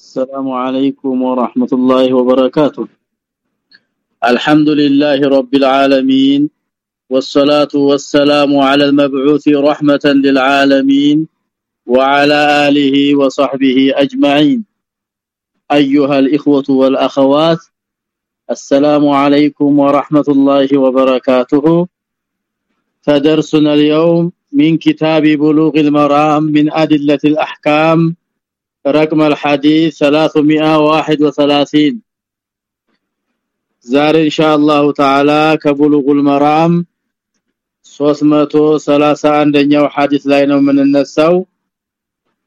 السلام عليكم ورحمة الله وبركاته. الحمد لله رب العالمين والصلاة والسلام على المبعوث رحمة للعالمين وعلى آله وصحبه أجمعين. أيها الإخوة والأخوات السلام عليكم ورحمة الله وبركاته. فدرسنا اليوم من كتاب بلوغ المرام من أدلة الأحكام رقم الحديث 331 ዛሬ ኢንሻአላሁ ተዓላ ከብሉጉል መራም 331ኛው ሐዲስ ላይ ነው የምንነሳው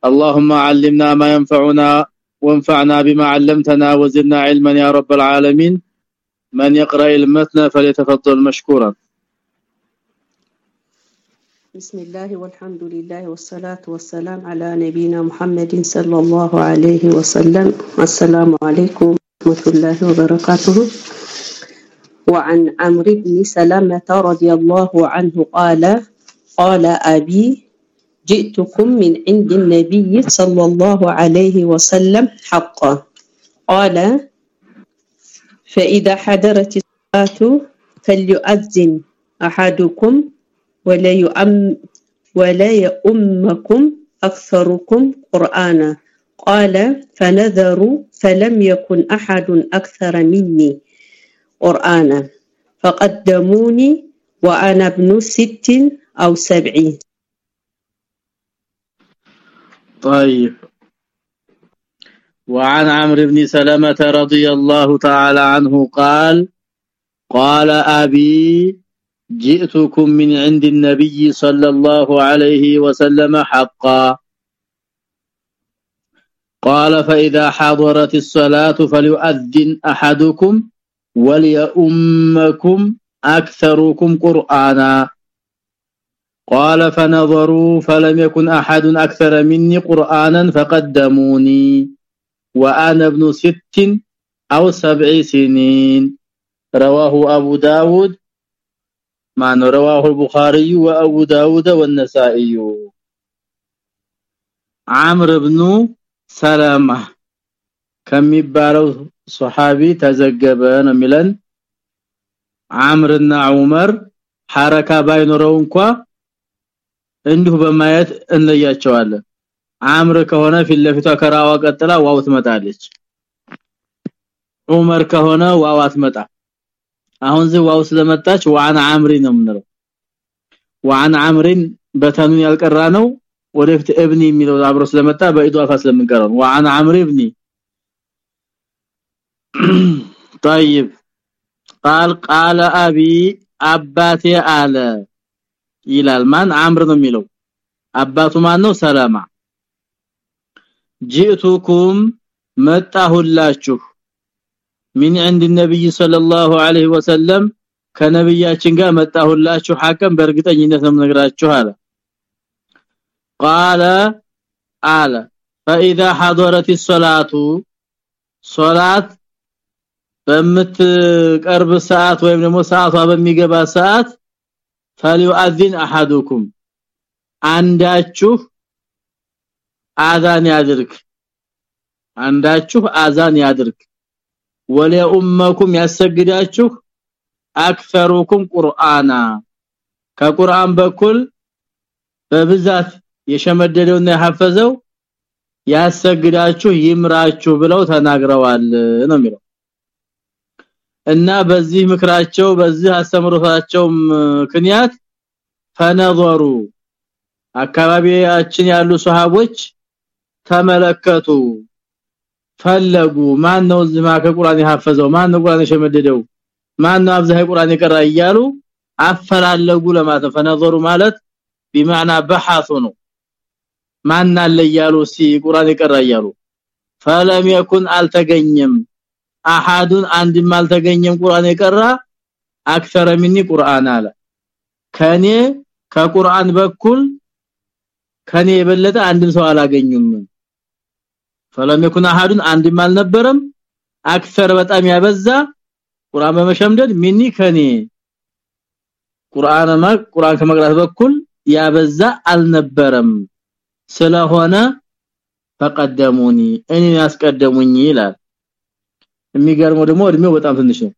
اللهم علمنا ما ينفعنا وانفعنا بما علمتنا وزدنا علما يا رب العالمين من يقرأ المتن فليتفضل مشكورا بسم الله والحمد لله والصلاة والسلام على نبينا محمد صلى الله عليه وسلم. السلام عليكم ورحمة الله وبركاته. وعن عمرو بن سلمة رضي الله عنه قال قال أبي جئتكم من عند النبي صلى الله عليه وسلم حقا. قال فإذا حضرت الصلاة فليؤذن أحدكم ولا يؤم ولا يؤمكم أكثركم قرآنا. قال فنذروا فلم يكن أحد أكثر مني قرآنا. فقدموني وأنا ابن ست أو سبع. طيب. وعن عمرو بن سلمة رضي الله تعالى عنه قال قال أبي جئتكم من عند النبي صلى الله عليه وسلم حقا. قال فإذا حضرت الصلاة فليؤذن أحدكم وليؤمكم أكثركم قرآنا. قال فنظروا فلم يكن أحد أكثر مني قرآنا فقدموني وأنا ابن ست أو سبع سنين. رواه أبو داود مع رواه البخاري وأبو داود والنسائي عمرو بن سلامة ከሚባለው ሱሐቢ ተዘገበ ነው የሚለን አምርና ዑመር ሐረካ ባይኖረው እንኳ እንዲሁ በማየት እንለያቸዋለን አምር ከሆነ ፊት ለፊቷ ከራዋ ቀጥላ ዋው ትመጣለች ዑመር ከሆነ ዋው አትመጣ አሁን ዚ ዋው ስለመጣች ዋን አምሪ ነው የምንለው ዋን አምሪን በተኑን ያልቀራ ነው ወደፊት እብኒ የሚለው አብሮ ስለመጣ በኢዷፋ ስለምንቀረው ዋን አምሪ እብኒ طيب قال قال ابي አባቴ አለ ይላል ማን አምር ነው የሚለው አባቱ ማን ነው ሰላማ ጂቱኩም መጣሁላችሁ من عند النبي صلى الله عليه وسلم ከነብያችን ጋር መጣሁላችሁ ሐቀም በእርግጠኝነት ነው ነግራችሁ አለ قال አለ فاذا حضرت الصلاه ሶላት በምትቀርብ ሰዓት ወይም ደግሞ ሰዓቷ በሚገባ ሰዓት فليؤذن احدكم አንዳችሁ አዛን ያድርግ አንዳችሁ አዛን ያድርግ ወለኡመኩም ያሰግዳችሁ አክፈሩኩም ቁርአና። ከቁርአን በኩል በብዛት የሸመደደውና ያሐፈዘው ያሰግዳችሁ ይምራችሁ ብለው ተናግረዋል ነው የሚለው። እና በዚህ ምክራቸው በዚህ አስተምሮታቸው ምክንያት ፈነዘሩ። አካባቢያችን ያሉ ሱሐቦች ተመለከቱ ፈለጉ። ማን ነው ዝማ ከቁርአን የሐፈዘው? ማን ነው ቁርአን የሸመደደው? ማን ነው አብዛኛው ቁርአን ይቀራ እያሉ አፈላለጉ ለማለት ማለት بمعنى بحث ነው። ማን አለ እያሉ ሲ ቁርአን የቀራ እያሉ فلم يكن አልተገኘም። አሃዱን አንድም አልተገኘም ቁርአን የቀራ። አክሰረ مني ቁርአን አለ። ከኔ ከቁርአን በኩል ከኔ የበለጠ አንድም ሰው አላገኙም فلم يكن احد አንድም አልነበረም። አክሰር በጣም ያበዛ ቁርአን በመሸምደድ ሚኒ ከኔ ቁርአን ማ ቁርአን ከመቅራት በኩል ያበዛ አልነበረም። ስለሆነ ፈቀደሙኒ እኔ ያስቀደሙኝ ይላል። የሚገርመው ደግሞ እድሜው በጣም ትንሽ ነው።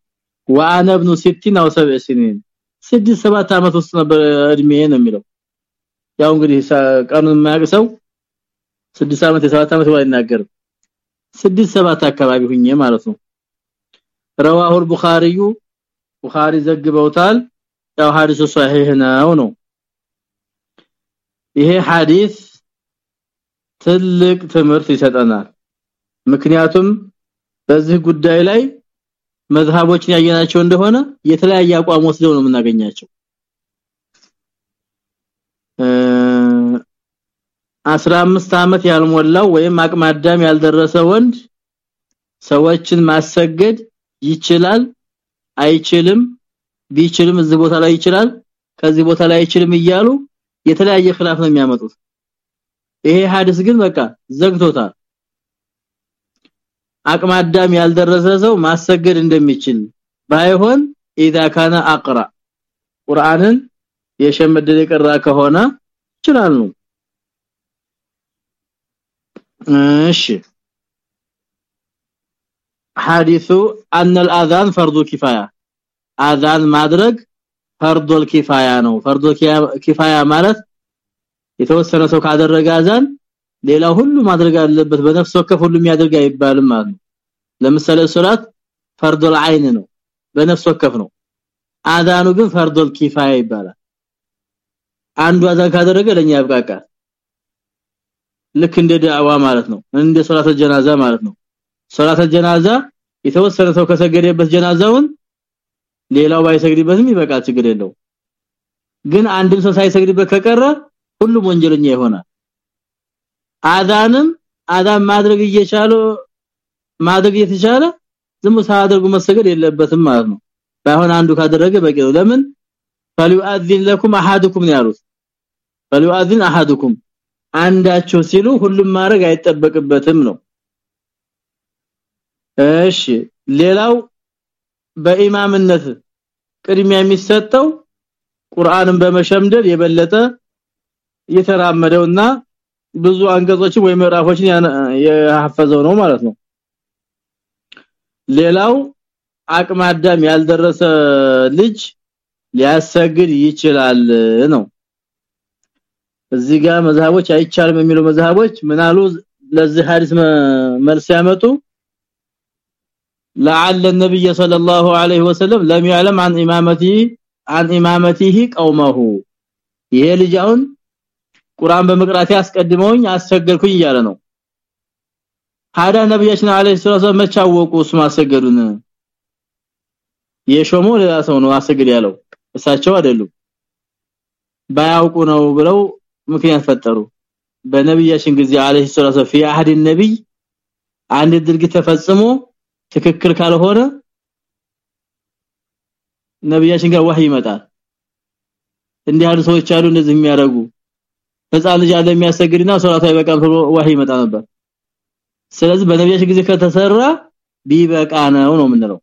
ወአነ ابن 60 او 70 سنين 6 አመት ውስጥ ነበር እድሜ ነው የሚለው። ያው እንግዲህ ቀኑን የማያውቅ ሰው 6 አመት 7 አመት ወይ አይናገርም 6 7 አካባቢ ሁኜ ማለት ነው رواه البخاري ቡኻሪ ዘግበውታል ያው ሐዲሱ ሷሂህ ነው ነው ይሄ ሐዲስ ትልቅ ትምህርት ይሰጠናል ምክንያቱም በዚህ ጉዳይ ላይ መዝሃቦችን ያየናቸው እንደሆነ የተለያየ አቋም ወስደው ነው የምናገኛቸው 15 አመት ያልሞላው ወይም አቅመ አዳም ያልደረሰ ወንድ ሰዎችን ማሰገድ ይችላል አይችልም ቢችልም እዚህ ቦታ ላይ ይችላል ከዚህ ቦታ ላይ አይችልም እያሉ የተለያየ خلاف ነው የሚያመጡት ይሄ ሐዲስ ግን በቃ ዘግቶታል አቅመ አዳም ያልደረሰ ሰው ማሰገድ እንደሚችል ባይሆን اذا كان اقرا ቁርአንን የሸመደደ የቀራ ከሆነ ይችላል ነው እሺ ሐዲሱ ان الاذان فرض كفايه አዛን ማድረግ ፈርዶል ኪፋያ ነው ፈርዶል ኪፋያ ማለት የተወሰነ ሰው ካደረገ አዛን ሌላ ሁሉ ማድረግ አለበት በነፍስ ወከፍ ሁሉ የሚያደርግ አይባልም ማለት ነው ለምሳሌ ሶላት ፈርዶል አይን ነው በነፍስ ወከፍ ነው አዛኑ ግን ፈርዶል ኪፋያ ይባላል አንዱ አዛን ካደረገ ለኛ ያብቃቃል ልክ እንደ ዳዋ ማለት ነው እንደ ሶላት ጀናዛ ማለት ነው ሶላት ጀናዛ የተወሰነ ሰው ከሰገደበት ጀናዛውን ሌላው ባይሰግድበትም ይበቃል ችግር የለው ግን አንድም ሰው ሳይሰግድበት ከቀረ ሁሉም ወንጀለኛ ይሆናል አዛንም አዛን ማድረግ እየቻለ ማድረግ እየተቻለ ዝም ሳያደርጉ መሰገድ የለበትም ማለት ነው ባይሆን አንዱ ካደረገ በቂ ነው ለምን فليؤذن لكم احدكم ያሉት فليؤذن احدكم አንዳቸው ሲሉ ሁሉም ማድረግ አይጠበቅበትም ነው። እሺ ሌላው በኢማምነት ቅድሚያ የሚሰጠው ቁርአንን በመሸምደድ የበለጠ የተራመደውና ብዙ አንቀጾችን ወይ ምዕራፎችን ያሐፈዘው ነው ማለት ነው። ሌላው አቅመ አዳም ያልደረሰ ልጅ ሊያሰግድ ይችላል ነው እዚህ ጋር መዛቦች አይቻልም የሚሉ መዛቦች ምናሉ ለዚህ ሐዲስ መልስ ያመጡ لعل النبي صلى الله عليه وسلم لم يعلم عن امامته عن امامته قومه ይሄ ልጅ አሁን ቁርአን በመቅራት ያስቀድመውኝ አስቸገርኩኝ እያለ ነው ታዳ ነብያችን አለይሂ ሰላም መቻወቁ እሱ ማሰገዱን የሾሞ ሌላ ሰው ነው አሰግድ ያለው እሳቸው አይደሉም ባያውቁ ነው ብለው ምክንያት ፈጠሩ በነብያችን ጊዜ አለይሂ ሰላም في عهد النبي አንድ ድርጊት ተፈጽሞ ትክክል ካልሆነ ነብያችን ጋር ወህይ ይመጣል እንዲህ ያሉ ሰዎች አሉ እንደዚህ የሚያረጉ ህፃን ልጅ አለ የሚያሰግድና ሶላቱ አይበቃም ተብሎ ወህይ ይመጣ ነበር ስለዚህ በነብያችን ጊዜ ከተሰራ ቢበቃ ነው ነው የምንለው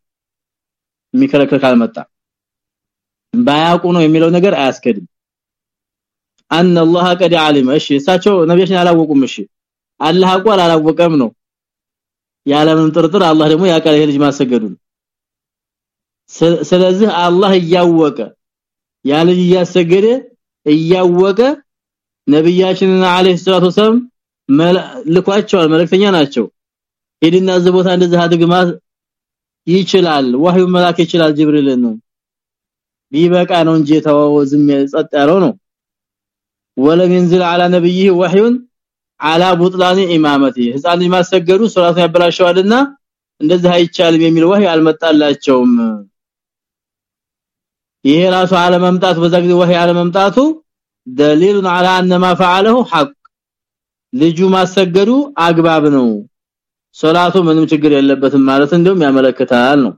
የሚከለከል ካልመጣ ባያውቁ ነው የሚለው ነገር አያስከድም ان الله قد علم እሺ እሳቸው ነብያችን አላወቁም እሺ አላህ አቋል አላወቀም ነው ያለምን ጥርጥር አላህ ደግሞ ያቃለ ልጅ ማሰገዱን ስለዚህ አላህ እያወቀ ያ ልጅ እያሰገደ እያወቀ ነብያችንን አለይሂ ሰላቱ ወሰለም ልኳቸዋል መልእክተኛ ናቸው ሄድና እዚህ ቦታ እንደዚህ አድግማ ይችላል ወህዩ መላክ ይችላል ጅብሪል ነው ቢበቃ ነው እንጂ ተዋው ዝም ጸጥ ያለው ነው ወለም ينزل على نبيه وحي على بطلان امامته ህፃን ማሰገዱ ሶላቱን ያበላሸዋልና እንደዚህ አይቻልም የሚል ወህይ አልመጣላቸውም ይሄ ራሱ አለመምጣቱ በዛ ጊዜ ወህይ አለመምጣቱ دليل على ان ما فعله حق ልጁ ማሰገዱ አግባብ ነው ሶላቱ ምንም ችግር የለበትም ማለት እንደውም ያመለክታል ነው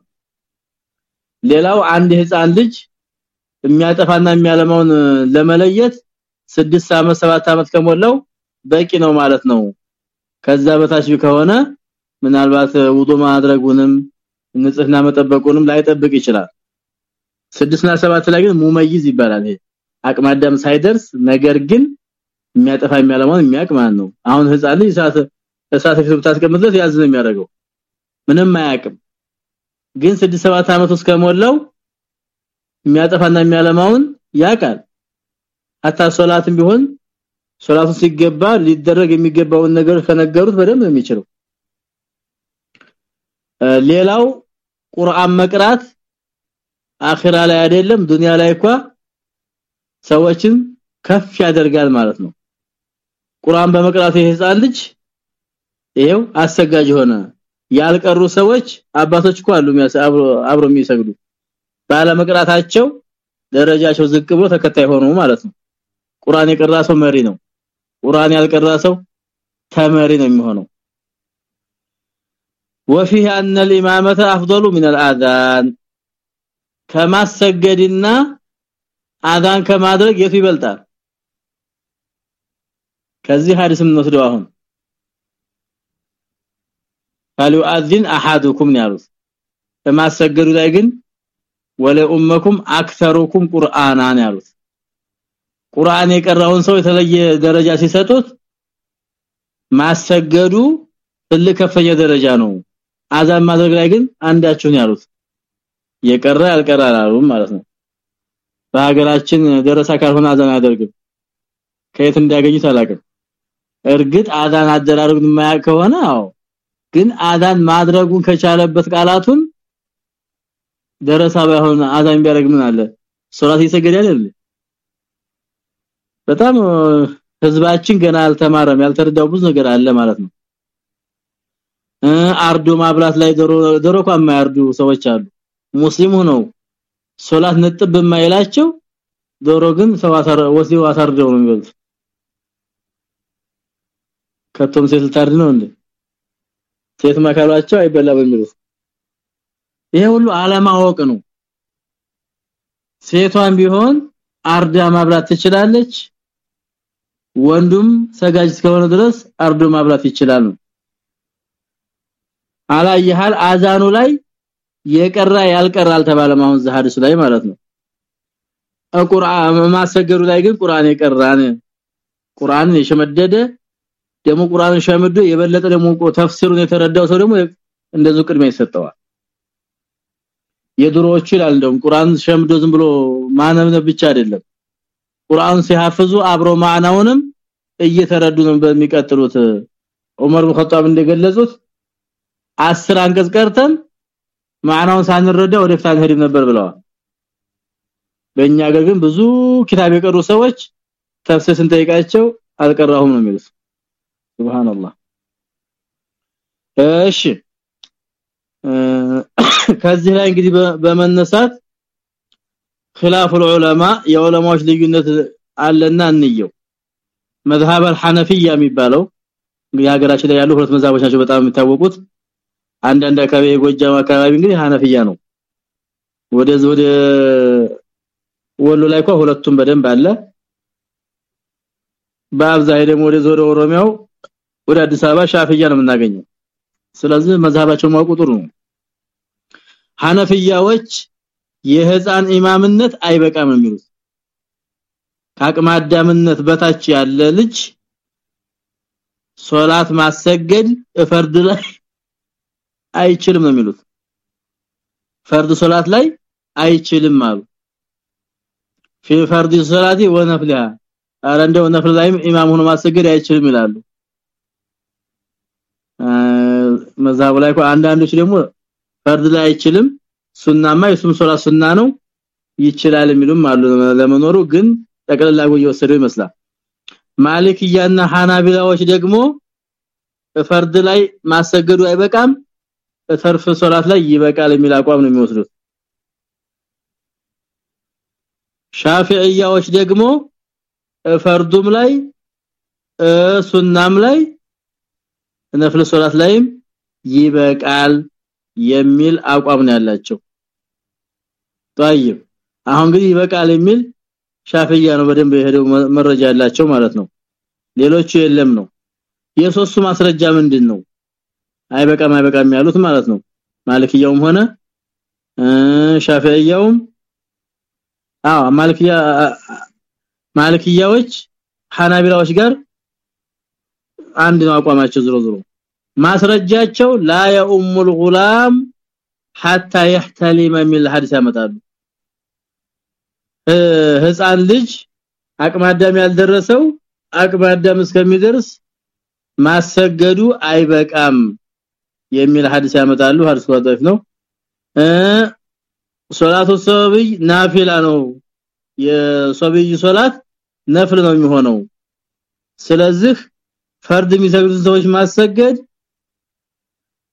ሌላው አንድ ህፃን ልጅ የሚያጠፋና የሚያለማውን ለመለየት 6 አመት 7 አመት ከሞላው በቂ ነው ማለት ነው። ከዛ በታች ከሆነ ምናልባት ውዱ ማድረጉንም ንጽህና መጠበቁንም ላይጠብቅ ይችላል። 6 እና 7 ላይ ግን ሙመይዝ ይባላል ይሄ። አቅመ አዳም ሳይደርስ ነገር ግን የሚያጠፋ የሚያለማውን የሚያቅ ማለት ነው? አሁን ህፃን ልጅ ሰዓት እሳት ፊት ብታስቀምጥለት ያዝ ነው የሚያደርገው። ምንም አያውቅም። ግን 6 7 አመት ውስጥ ከሞላው የሚያጠፋና የሚያለማውን ያውቃል አታ ሶላትም ቢሆን ሶላቱ ሲገባ ሊደረግ የሚገባውን ነገር ከነገሩት በደንብ የሚችለው። ሌላው ቁርአን መቅራት አኺራ ላይ አይደለም ዱንያ ላይ እንኳ ሰዎችን ከፍ ያደርጋል ማለት ነው። ቁርአን በመቅራት የህፃን ልጅ ይሄው አሰጋጅ ሆነ። ያልቀሩ ሰዎች አባቶች እኮ አሉ አብሮ የሚሰግዱ። ባለመቅራታቸው ደረጃቸው ዝቅ ብሎ ተከታይ ሆኖ ማለት ነው ቁርአን የቀራ ሰው መሪ ነው ቁርአን ያልቀራ ሰው ተመሪ ነው የሚሆነው وفيه ان الامامه افضل من الاذان ከማሰገድና አዛን ከማድረግ የቱ ይበልጣል ከዚህ ሐዲስም እንወስደው አሁን فليؤذن احدكم ያሉት ከማሰገዱ ላይ ግን ወለ ኡመኩም አክተሩኩም ቁርአናን ያሉት ቁርአን የቀራውን ሰው የተለየ ደረጃ ሲሰጡት ማሰገዱ ትልቅ ከፍተኛ ደረጃ ነው። አዛን ማድረግ ላይ ግን አንዳችሁን ያሉት ያልቀረ አላሉም ማለት ነው። በሀገራችን ደረሳ ካልሆነ አዛን አያደርግም። ከየት እንዲያገኙት አላውቅም። እርግጥ አዛን አደራረጉን የማያውቅ ከሆነ አዎ ግን አዛን ማድረጉን ከቻለበት ቃላቱን ደረሳ ባይሆን አዛን ቢያደርግ ምን አለ? ሶላት ይሰገድ አይደል በጣም ህዝባችን ገና አልተማረም። ያልተረዳው ብዙ ነገር አለ ማለት ነው። አርዶ ማብላት ላይ ዶሮ ዶሮ እንኳን የማያርዱ ሰዎች አሉ። ሙስሊም ሆነው ሶላት ነጥብ የማይላቸው ዶሮ ግን ሰው አሳር ወሲው አሳርደው ነው የሚበሉት። ከቶም ሴት ታርድ ነው እንዴ? ሴት ማካሏቸው አይበላ በሚሉት። ይሄ ሁሉ አለማወቅ ነው። ሴቷን ቢሆን አርዳ ማብላት ትችላለች ወንዱም ሰጋጅ እስከሆነ ድረስ አርዶ ማብላት ይችላል አላየሃል? አዛኑ ላይ የቀራ ያልቀራ አልተባለም አሁን ዘሐዲሱ ላይ ማለት ነው። ቁርአን ማሰገሩ ላይ ግን ቁርአን የቀራን ቁርአንን የሸመደደ ደግሞ ቁርአንን ሸምዶ የበለጠ ደግሞ ተፍሲሩን የተረዳው ሰው ደግሞ እንደዚህ ቅድሚያ ይሰጠዋል። የድሮዎቹ ይላል እንደውም ቁርአን ሸምዶ ዝም ብሎ ማነብነብ ብቻ አይደለም። ቁርአን ሲሐፍዙ አብሮ ማዕናውንም እየተረዱ ነው በሚቀጥሉት ዑመር ኢብኑ ኸጣብ እንደገለጹት 10 አንቀጽ ቀርተን ማዕናውን ሳንረዳ ወደ ፍታን ሄድ ነበር ብለዋል በእኛ ሀገር ግን ብዙ ኪታብ የቀሩ ሰዎች ተፍሲር ስንጠይቃቸው አልቀራሁም ነው የሚሉት ሱብሃንአላህ እሺ ከዚህ ላይ እንግዲህ በመነሳት خلاف العلماء የዑለማዎች ልዩነት አለና እንየው መዝሃብ አልሐነፊያ የሚባለው የሀገራችን ላይ ያሉ ሁለት መዛቦች ናቸው በጣም የሚታወቁት። አንድ አንድ አካባቢ የጎጃም አካባቢ እንግዲህ ሐነፊያ ነው። ወደ ወደ ወሎ ላይ እንኳን ሁለቱም በደንብ አለ። በአብዛኛው ደግሞ ወደ ዞሮ ኦሮሚያው ወደ አዲስ አበባ ሻፍያ ነው የምናገኘው። ስለዚህ መዛባቸው ማቁጥሩ ነው። ሐነፊያዎች የህፃን ኢማምነት አይበቃም የሚሉት። ከአቅመ አዳምነት በታች ያለ ልጅ ሶላት ማሰገድ ፈርድ ላይ አይችልም ነው የሚሉት ፈርድ ሶላት ላይ አይችልም አሉ في فرض الصلاه ونفلها አረ እንደው ነፍል ላይም ኢማም ሆኖ ማሰገድ አይችልም ይላሉ መዛቡ ላይ አንዳንዶች ደግሞ ፈርድ ላይ አይችልም ሱናማ የሱም ሶላት ሱና ነው ይችላል የሚሉም አሉ ለመኖሩ ግን ጠቅላላ እየወሰደው ይመስላል ማሊክያና ሐናቢላዎች ደግሞ ፈርድ ላይ ማሰገዱ አይበቃም ተርፍ ሶላት ላይ ይበቃል የሚል አቋም ነው የሚወስዱት ሻፊዒያዎች ደግሞ ፈርዱም ላይ ሱናም ላይ ነፍል ሶላት ላይም ይበቃል የሚል አቋም ነው ያላቸው طيب አሁን እንግዲህ ይበቃል የሚል ሻፊያ ነው በደንብ የሄደው መረጃ ያላቸው ማለት ነው ሌሎቹ የለም ነው የሶስቱ ማስረጃ ምንድነው አይበቃም አይበቃም ያሉት ማለት ነው ማልክያውም ሆነ ሻፊያውም አዎ ማልክያ ማልክያዎች ሐናቢላዎች ጋር አንድ ነው አቋማቸው ዝሮ ዝሮ ማስረጃቸው ላ የኡሙል ጉላም حتى يحتلم من الحديث ያመጣሉ ህፃን ልጅ አቅመ አዳም ያልደረሰው አቅመ አዳም እስከሚደርስ ማሰገዱ አይበቃም የሚል ሐዲስ ያመጣሉ። ሐዲስ ወጣፍ ነው። ሶላቱ ሰብይ ናፊላ ነው። የሰብይ ሶላት ነፍል ነው የሚሆነው። ስለዚህ ፈርድ የሚሰግዱ ሰዎች ማሰገድ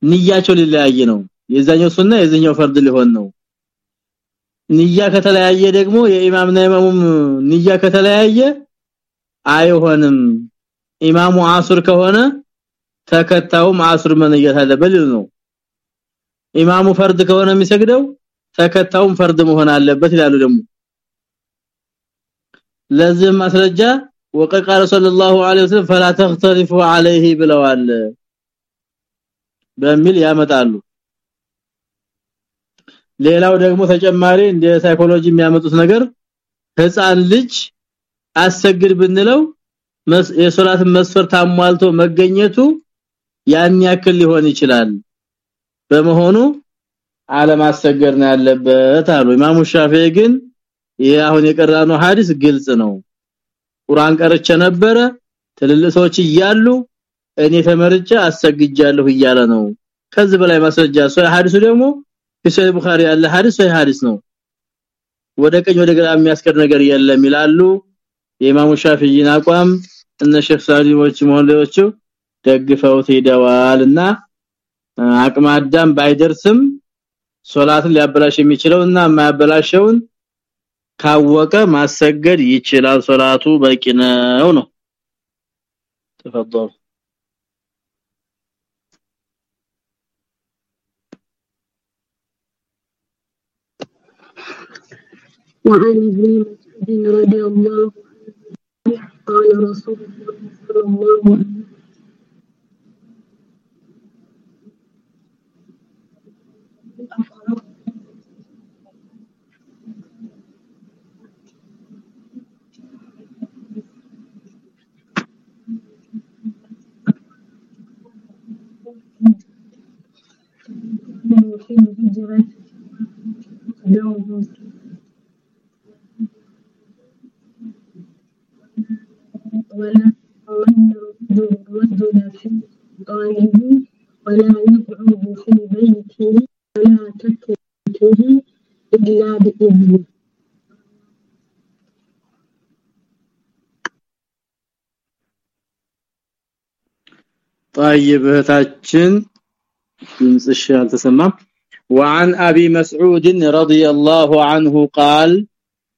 ንያቸው ሊለያየ ነው። የዛኛው ሱና የዛኛው ፈርድ ሊሆን ነው ንያ ከተለያየ ደግሞ የኢማምና ኢማሙም ንያ ከተለያየ አይሆንም ኢማሙ አሱር ከሆነ ተከታውም አሱር መንየት አለበት ነው ኢማሙ ፈርድ ከሆነ የሚሰግደው ተከታውም ፈርድ መሆን አለበት ይላሉ ደግሞ ለዚህ ማስረጃ وقال قال صلى الله عليه وسلم فلا تختلفوا عليه ብለዋል በሚል ያመጣሉ ሌላው ደግሞ ተጨማሪ እንደ ሳይኮሎጂ የሚያመጡት ነገር ህፃን ልጅ አሰግድ ብንለው የሶላት መስፈርት አሟልቶ መገኘቱ ያን ያክል ሊሆን ይችላል። በመሆኑ አለማሰገድ ነው ያለበት አሉ። ኢማሙ ሻፊዒ ግን አሁን የቀራነው ሐዲስ ግልጽ ነው። ቁርአን ቀርቼ ነበረ ትልልቅ ሰዎች እያሉ እኔ ተመርጬ አሰግጃለሁ እያለ ነው። ከዚህ በላይ ማስረጃ ሰው ሐዲሱ ደግሞ ፊሰህ ቡኻሪ ያለ ሐዲስ ወይ ሐዲስ ነው? ወደ ቀኝ ወደ ግራ የሚያስቀር ነገር የለም ይላሉ የኢማሙ ሻፊዒን አቋም። እነ ሼክ ሳሊሞች መሆንለዎቹ ደግፈውት ሄደዋልና አቅመ ባይደርስም ሶላትን ሊያበላሽ የሚችለውና የማያበላሸውን ካወቀ ማሰገድ ይችላል። ሶላቱ በቂ ነው ነው። ተፈضل وعن ابن مسعود رضي الله عنه قال رسول الله صلى الله عليه وسلم. في الهجرة ولا ود ذا الحب ولا يقعد في بيته ولا تتركه إلا بإذنه طيب هتاچن دمصش التسمع وعن أبي مسعود رضي الله عنه قال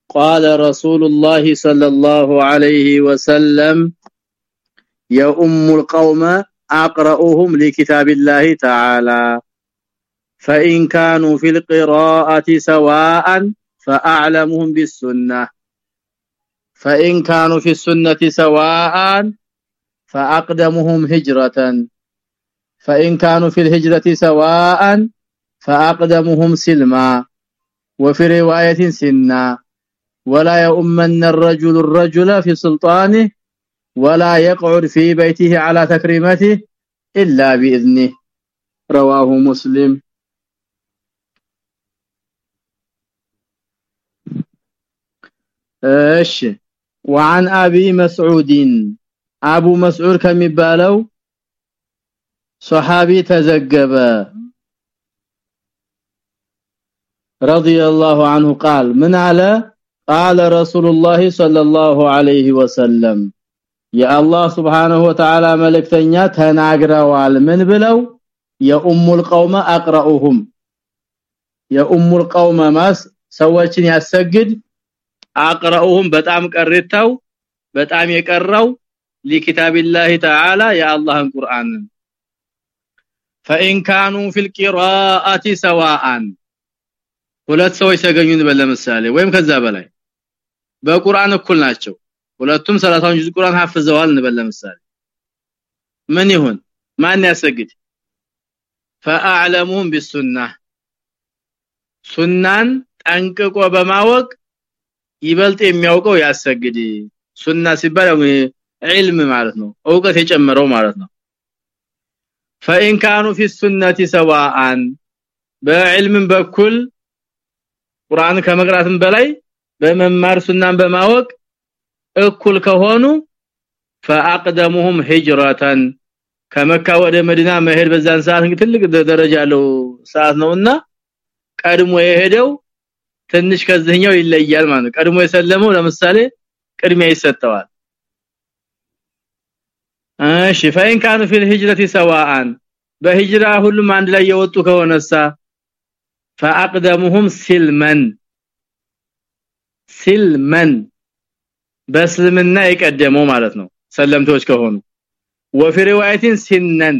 قال رسول الله صلى الله عليه وسلم يؤم القوم اقرأهم لكتاب الله تعالى. فإن كانوا في القراءة سواء فأعلمهم بالسنة. فإن كانوا في السنة سواء فأقدمهم هجرة. فإن كانوا في الهجرة سواء فأقدمهم سلما. وفي رواية سنا ولا يؤمن الرجل الرجل في سلطانه ولا يقعد في بيته على تكريمته إلا بإذنه. رواه مسلم. إيش؟ وعن أبي مسعود. أبو مسعود كميبالو صحابي تزجب. رضي الله عنه قال من على قال رسول الله صلى الله عليه وسلم يا الله سبحانه وتعالى ملكتنيا تناغراوال من بلو يا ام القوم اقراهم يا ام القوم ماس ሰዎችን ያሰግድ አቅራኡሁም በጣም ቀርተው በጣም የቀረው لكتابه تعالى يا الله القران فان كانوا في القراءه سواء ሁለት ሰዎች ተገኙን በለምሳሌ ወይም ከዛ በላይ በቁርአን እኩል ናቸው ሁለቱም 30 ጁዝ ቁርአን ሐፍዘዋል እንበለምሳሌ ምን ይሁን ማን ያሰግድ فاعلمهم بالسنه ሱናን ጠንቅቆ በማወቅ ይበልጥ የሚያውቀው ያሰግድ ሱና ሲባል ዒልም ማለት ነው እውቀት የጨመረው ማለት ነው فإن كانوا في السنة سواء بعلم በኩል ቁርአን ከመቅራትም በላይ በመማር ሱናን በማወቅ እኩል ከሆኑ فاقدمهم هجرة ከመካ ወደ መዲና መሄድ በዛን ሰዓት እንግዲህ ትልቅ ደረጃ ያለው ሰዓት ነውና ቀድሞ የሄደው ትንሽ ከዚህኛው ይለያል ማለት ቀድሞ የሰለመው ለምሳሌ ቅድሚያ ይሰጠዋል እሺ فإن كانوا في الهجرة سواء በሂጅራ ሁሉም አንድ ላይ የወጡ ከሆነሳ فاقدمهم سلما سلما በስልምና የቀደመው ማለት ነው ሰለምቶች ከሆኑ وفي روايه سنن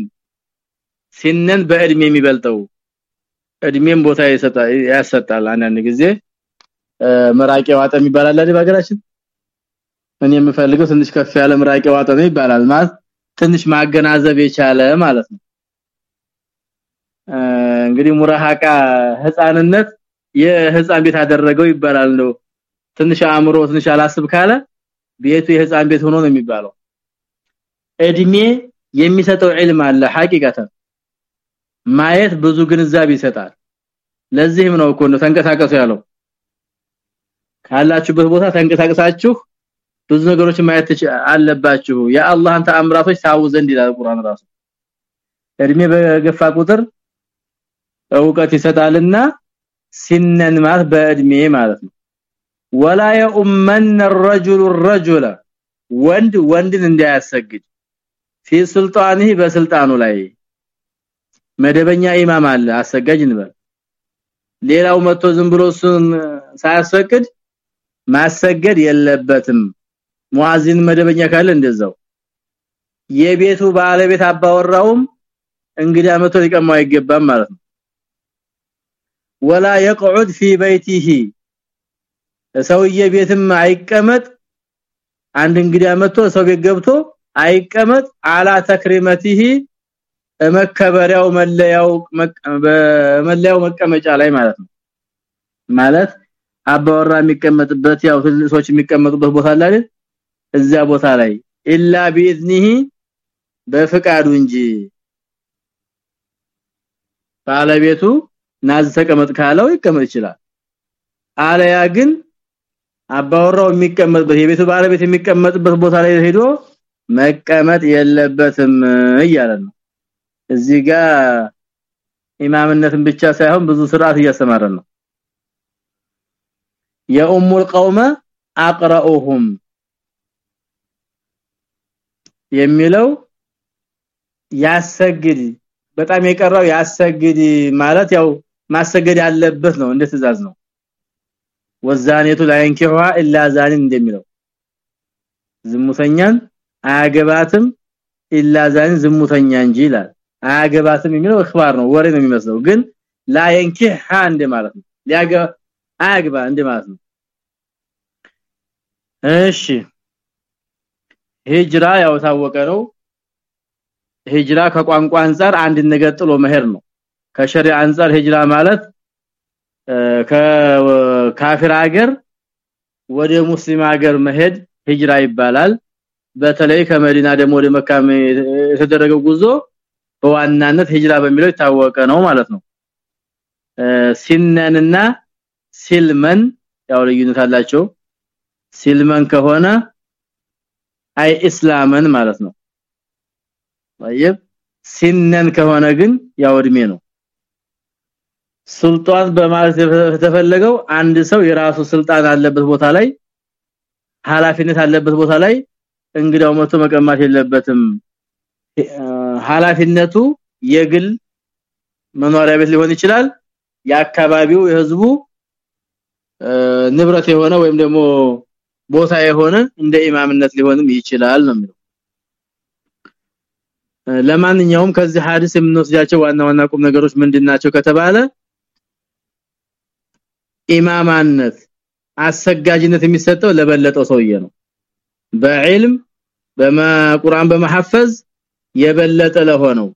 سنن በእድሜ የሚበልጠው እድሜም ቦታ ይሰጣል ያሰጣል አንዳንድ ጊዜ መራቂ ዋጠ የሚባል አለ በሀገራችን እኔ የምፈልገው ትንሽ ከፍ ያለ መራቂ ዋጠ ነው ይባላል ማለት ትንሽ ማገናዘብ የቻለ ማለት ነው እንግዲህ ሙራሃቃ ህፃንነት የህፃን ቤት አደረገው ይባላል ነው ትንሽ አእምሮ ትንሽ አላስብ ካለ ቤቱ የህፃን ቤት ሆኖ ነው የሚባለው። እድሜ የሚሰጠው ዒልም አለ ሐቂቀተን ማየት ብዙ ግንዛቤ ይሰጣል። ለዚህም ነው እኮ ነው ተንቀሳቀሱ ያለው። ካላችሁበት ቦታ ተንቀሳቀሳችሁ ብዙ ነገሮች ማየት አለባችሁ። የአላህን ተአምራቶች ታው ዘንድ ይላል ቁርአን ራሱ። እድሜ በገፋ ቁጥር እውቀት ይሰጣልና ሲነን ማለት በእድሜ ማለት ነው ወላ የኡመን الرجل الرجل ወንድ ወንድን እንዳያሰግድ في سلطانه በስልጣኑ ላይ መደበኛ ኢማም አለ አሰጋጅ እንበል ሌላው መጥቶ ዝም ብሎ እሱን ሳያስፈቅድ ማሰገድ የለበትም ሙአዚን መደበኛ ካለ እንደዛው የቤቱ ባለቤት አባወራውም እንግዲህ መጥቶ ሊቀማው አይገባም ማለት ነው ወላ يقعد في بيته ሰውዬ ቤትም አይቀመጥ። አንድ እንግዲህ መጥቶ ሰው ቤት ገብቶ አይቀመጥ። አላ ተክሪመቲሂ መከበሪያው መለያው በመለያው መቀመጫ ላይ ማለት ነው። ማለት አባወራ የሚቀመጥበት ያው ሰዎች የሚቀመጡበት ቦታ አለ አይደል? እዛ ቦታ ላይ ኢላ ቢኢዝኒሂ በፍቃዱ እንጂ ባለቤቱ ናዝ ተቀመጥ ካለው ይቀመጥ ይችላል። አለያ ግን አባወራው የሚቀመጥበት የቤቱ ባለቤት የሚቀመጥበት ቦታ ላይ ሄዶ መቀመጥ የለበትም እያለ ነው። እዚህ ጋር ኢማምነትን ብቻ ሳይሆን ብዙ ስርዓት እያስተማረ ነው። የኡሙል ቀውመ አቅራኡሁም የሚለው ያሰግድ በጣም የቀራው ያሰግድ ማለት ያው ማሰገድ ያለበት ነው እንደ ትእዛዝ ነው ወዛኔቱ ላይንኪዋ ኢላ ዛሊን እንደሚለው። ዝሙተኛን አያገባትም ኢላ ዛሊን ዝሙተኛ እንጂ ይላል። አያገባትም የሚለው እخبار ነው ወሬ ነው የሚመስለው። ግን ላይንኪሃ እንደ ነው። ሊያገባ አያገባ እንደ ነው። እሺ። ሂጅራ ያው ታወቀ ነው። ሂጅራ ከቋንቋ አንፃር አንድ ነገር ጥሎ መሄድ ነው። ከሸሪዓ አንፃር ሂጅራ ማለት ከ ከካፊር ሀገር ወደ ሙስሊም ሀገር መሄድ ሂጅራ ይባላል በተለይ ከመዲና ደግሞ ወደ መካ የተደረገው ጉዞ በዋናነት ሂጅራ በሚለው የታወቀ ነው ማለት ነው ሲነንና ሲልመን ያው ልዩነት አላቸው ሲልመን ከሆነ አይ እስላመን ማለት ነው طيب ሲነን ከሆነ ግን ያው እድሜ ነው ሱልጣን በማለት የተፈለገው አንድ ሰው የራሱ ስልጣን አለበት ቦታ ላይ ኃላፊነት አለበት ቦታ ላይ እንግዳው መቶ መቀማት የለበትም። ኃላፊነቱ የግል መኖሪያ ቤት ሊሆን ይችላል የአካባቢው የህዝቡ ንብረት የሆነ ወይም ደግሞ ቦታ የሆነ እንደ ኢማምነት ሊሆንም ይችላል ነው የሚለው። ለማንኛውም ከዚህ ሐዲስ የምንወስዳቸው ዋና ዋና ቁም ነገሮች ምንድናቸው ከተባለ ኢማማነት አሰጋጅነት የሚሰጠው ለበለጠው ሰውዬ ነው። በዕልም በቁርአን በመሐፈዝ የበለጠ ለሆነው።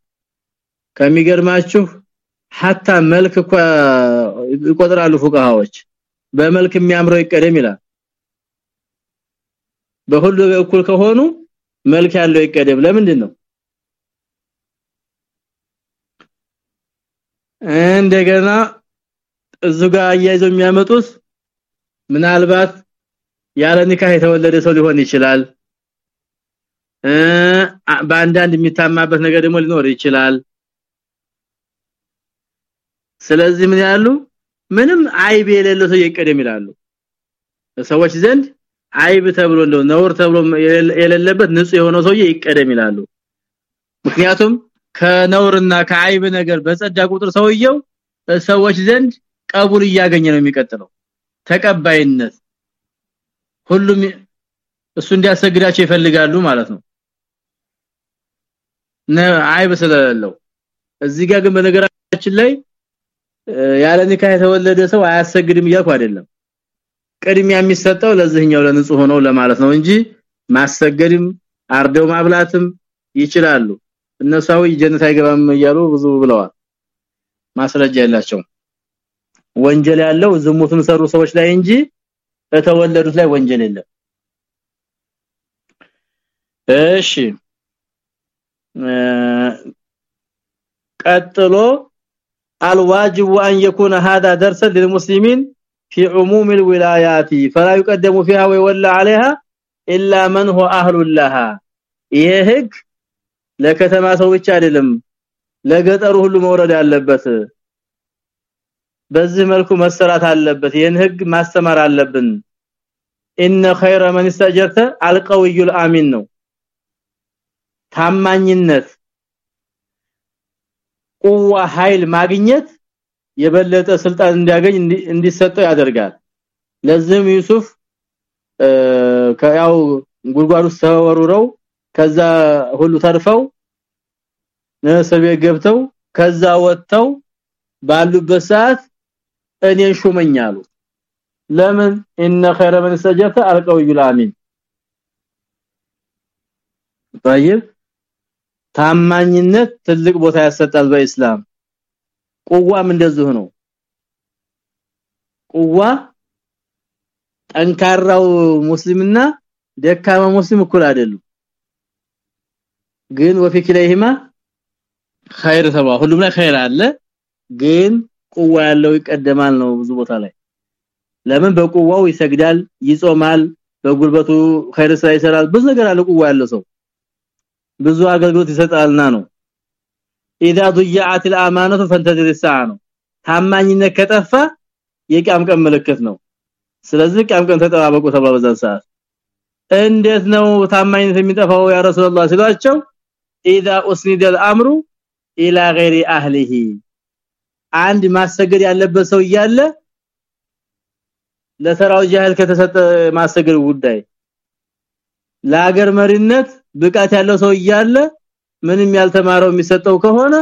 ከሚገርማችሁ hatta መልክ ይቆጥራሉ ፉቃሃዎች። በመልክ የሚያምረው ይቀደም ይላል። በሁሉ በኩል ከሆኑ መልክ ያለው ይቀደም። ለምንድን ነው እንደገና እዙ ጋር አያይዘው የሚያመጡት ምናልባት ያለ ኒካህ የተወለደ ሰው ሊሆን ይችላል። በአንዳንድ የሚታማበት ነገር ደግሞ ሊኖር ይችላል። ስለዚህ ምን ያሉ ምንም አይብ የሌለው ሰው ይቀደም ይላሉ። ሰዎች ዘንድ አይብ ተብሎ እንደው ነውር ተብሎ የሌለበት ንጹህ የሆነው ሰውዬ ይቀደም ይላሉ። ምክንያቱም ከነውርና ከአይብ ነገር በጸዳ ቁጥር ሰውየው ሰዎች ዘንድ ቀቡል እያገኘ ነው የሚቀጥለው። ተቀባይነት ሁሉም እሱ እንዲያሰግዳቸው ይፈልጋሉ ማለት ነው። አይብ ስለሌለው እዚህ ጋር ግን በነገራችን ላይ ያለ ኒካህ የተወለደ ሰው አያሰግድም እያልኩ አይደለም። ቅድሚያ የሚሰጠው ለዚህኛው ለንጹህ ሆነው ለማለት ነው እንጂ ማሰገድም አርደው ማብላትም ይችላሉ። እነሳው ጀነት አይገባም እያሉ ብዙ ብለዋል። ማስረጃ የላቸው ወንጀል ያለው ዝሙትን ሰሩ ሰዎች ላይ እንጂ የተወለዱት ላይ ወንጀል የለም እሺ ቀጥሎ الواجب أن يكون هذا درسا للمسلمين في عموم الولايات فلا يقدم فيها ويولى عليها إلا من هو أهل لها ይሄ ህግ ለከተማ ሰው ብቻ አይደለም ለገጠሩ ሁሉ መውረድ ያለበት በዚህ መልኩ መሰራት አለበት። ይህን ህግ ማስተማር አለብን። ኢነ ኸይረ መን ኢስተጀርተ አልቀውዩል አሚን ነው። ታማኝነት ቁዋ ኃይል ማግኘት የበለጠ ስልጣን እንዲያገኝ እንዲሰጠው ያደርጋል። ለዚህም ዩሱፍ ከያው ጉልጓዱ ተወሩረው ከዛ ሁሉ ተርፈው ነሰብ ገብተው ከዛ ወጥተው ባሉበት ሰዓት እኔን ሹመኛሉ ለምን ان خير من استجابت القوي الامين طيب ታማኝነት ትልቅ ቦታ ያሰጣል በእስላም ቁዋም እንደዚህ ነው ቁዋ ጠንካራው ሙስሊምና ደካማ ሙስሊም እኩል አይደሉም ግን ወፊክለይሂማ ኸይር ተባ ሁሉም ላይ ኸይር አለ ግን ቁዋ ያለው ይቀደማል ነው ብዙ ቦታ ላይ ለምን በቁዋው ይሰግዳል ይጾማል በጉልበቱ ኸይር ስራ ይሰራል ብዙ ነገር አለ ቁዋ ያለው ሰው ብዙ አገልግሎት ይሰጣልና ነው اذا ضيعت الامانه فانتظر الساعه ነው ታማኝነት ከጠፋ የቂያም ቀን ምልክት ነው ስለዚህ ቂያም ቀን ተጠባበቁ ተባለ በዛን ሰዓት እንዴት ነው ታማኝነት የሚጠፋው ያ ረሱላህ ሲሏቸው اذا اسند الامر الى غير اهله አንድ ማሰገድ ያለበት ሰው እያለ ለተራው ጃህል ከተሰጠ ማሰገድ ጉዳይ። ለሀገር መሪነት ብቃት ያለው ሰው እያለ ምንም ያልተማረው የሚሰጠው ከሆነ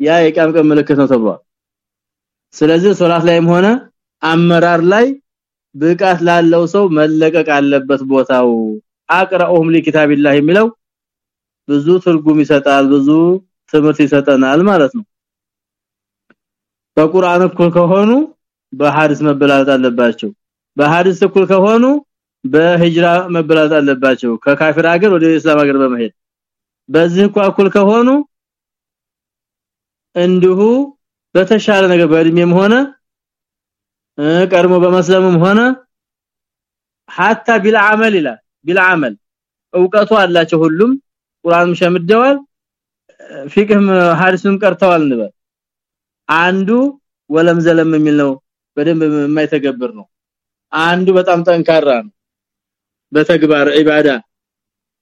ያ የቂያም ቀን ምልክት ነው ተብሏል። ስለዚህ ሶላት ላይም ሆነ አመራር ላይ ብቃት ላለው ሰው መለቀቅ አለበት ቦታው። አቅራኡም ለኪታቢላህ የሚለው ብዙ ትርጉም ይሰጣል ብዙ ትምህርት ይሰጠናል ማለት ነው በቁርአን እኩል ከሆኑ በሐዲስ መበላለጥ አለባቸው። በሐዲስ እኩል ከሆኑ በሂጅራ መበላለጥ አለባቸው። ከካፊር ሀገር ወደ እስላም ሀገር በመሄድ በዚህ እኩል ከሆኑ እንዲሁ በተሻለ ነገር በእድሜም ሆነ ቀርሞ በመስለምም ሆነ hatta ቢልዓመል ይላል። ቢልዓመል እውቀቱ አላቸው ሁሉም። ቁርአንም ሸምደዋል ፊቅህም ሐዲስም ቀርተዋል ንበል አንዱ ወለም ዘለም የሚል ነው በደንብ የማይተገብር ነው። አንዱ በጣም ጠንካራ ነው። በተግባር ኢባዳ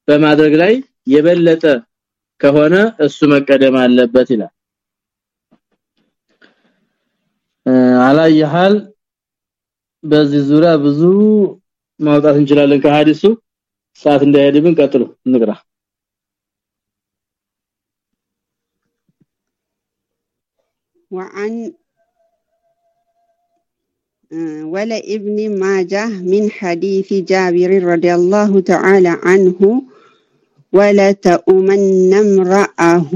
በማድረግ ላይ የበለጠ ከሆነ እሱ መቀደም አለበት ይላል። አላየሃል በዚህ ዙሪያ ብዙ ማውጣት እንችላለን ከሐዲሱ። ሰዓት እንዳይሄድብን ቀጥሉ። እንግራ وعن ولا ابن ماجه من حديث جابر رضي الله تعالى عنه ولا تؤمن امرأه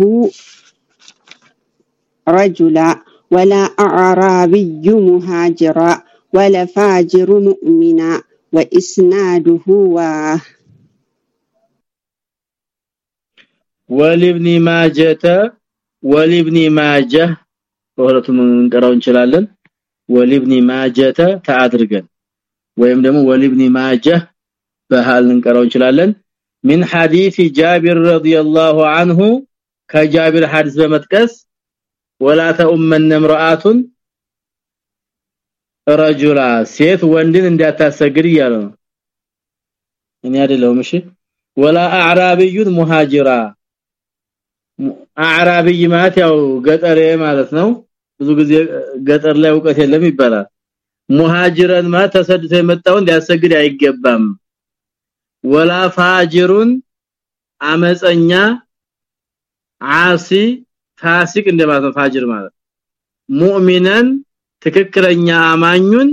رجلا ولا أعرابي مهاجرا ولا فاجر مؤمنا وإسناده واه ولابن ماجة ولابن ماجه በሁለቱም እንቀራው እንችላለን ወሊብኒ ማጀተ ተአድርገን ወይም ደግሞ ወሊብኒ ማጀህ በሐል እንቀራው እንችላለን من حديث جابر رضي الله عنه كجابر حديث በመጥቀስ ولا تؤمن امراه رجلا ሴት ወንድን እንዳታሰግድ ይያለ ነው እኔ አይደለሁም እሺ ولا اعرابي مهاجرا አዕራቢይ ማለት ያው ገጠሬ ማለት ነው ብዙ ጊዜ ገጠር ላይ ዕውቀት የለም ይባላል። ሙሃጅረን ማለት ተሰድቶ የመጣውን ሊያሰግድ አይገባም። ወላ ፋጅሩን አመፀኛ አሲ ፋሲቅ እንደማለት ፋጅር ማለት ሙእሚናን ትክክለኛ አማኙን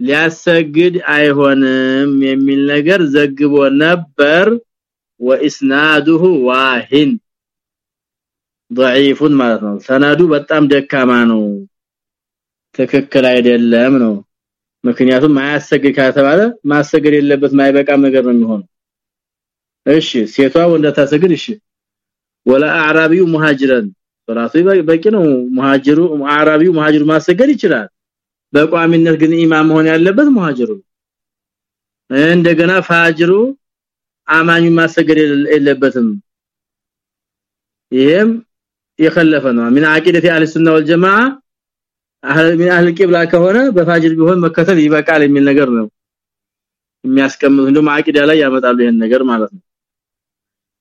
ሊያሰግድ አይሆንም የሚል ነገር ዘግቦ ነበር። ወኢስናዱሁ ዋሂን ضعيف ማለት ነው ሰነዱ በጣም ደካማ ነው ትክክል አይደለም ነው ምክንያቱም ማያሰግድ ከተባለ ማሰገድ የለበት ማይበቃም ነገር ነው የሚሆነው እሺ ሴቷ ወንዳ ታሰግድ እሺ ወላ አዕራቢው ሙሃጅረን ራሱ በቂ ነው ሙሃጅሩ አዕራቢው ሙሃጅሩ ማሰገድ ይችላል በቋሚነት ግን ኢማም መሆን ያለበት ሙሃጅሩ እንደገና ፋጅሩ አማኙ ማሰገድ የለበትም ይሄም የከለፈ ነው من عقيده اهل السنه والجماعه አህል من اهل القبلة ከሆነ በፋጅር ቢሆን መከተል ይበቃል የሚል ነገር ነው የሚያስቀምጡ እንደውም አቂዳ ላይ ያመጣሉ ይሄን ነገር ማለት ነው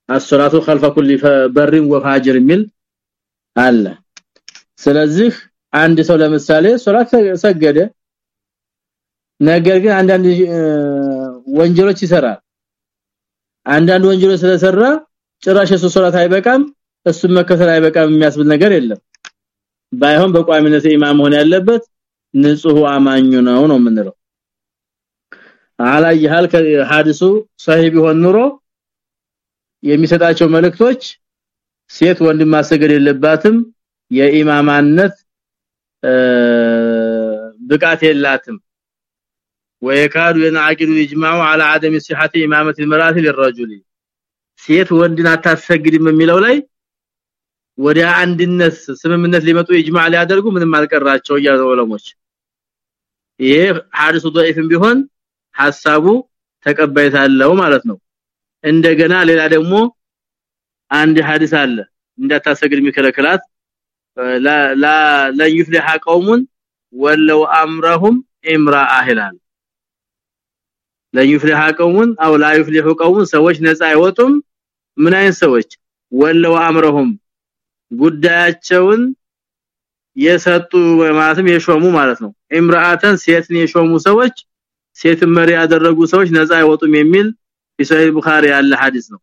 አስራቱ خلف كل بر وفاجر የሚል አለ ስለዚህ አንድ ሰው ለምሳሌ ሶላት ሰገደ ነገር ግን አንዳንድ ወንጀሎች ይሰራል አንዳንድ ወንጀሎች ስለሰራ ጭራሽ እሱ ሶላት አይበቃም እሱን መከተል አይበቃም የሚያስብል ነገር የለም ባይሆን በቋሚነት ኢማም ሆነ ያለበት ንጹህ አማኙ ነው ነው የምንለው አላይ ሐል ሐዲሱ ሰሂህ ቢሆን ኑሮ የሚሰጣቸው መልእክቶች ሴት ወንድም ማሰገድ የለባትም የኢማማነት ብቃት የላትም ويكاد ينعقد الاجماع على عدم صحه امامه المراه للرجل ሴት ወንድን አታሰግድም የሚለው ላይ ወደ አንድነት ስምምነት ሊመጡ ኢጅማዕ ሊያደርጉ ምንም አልቀራቸው ያለው ዑለሞች ይሄ ሐዲሱ ضعيف ቢሆን ሐሳቡ ተቀባይት አለው ማለት ነው እንደገና ሌላ ደግሞ አንድ ሐዲስ አለ እንዳታሰግድ የሚከለከላት ላ ላ ለይፍሊህ ቀውሙን ወለው አምረሁም ኢምራአ ይላል ለይፍሊህ ቀውሙን አው ላ ይፍሊሁ ቀውሙን ሰዎች ነፃ አይወጡም ምን አይነት ሰዎች ወለው አምረሁም ጉዳያቸውን የሰጡ ማለትም የሾሙ ማለት ነው። ኢምራአተን ሴትን የሾሙ ሰዎች ሴት መሪ ያደረጉ ሰዎች ነፃ አይወጡም የሚል ኢሳይ ቡኻሪ ያለ ሐዲስ ነው።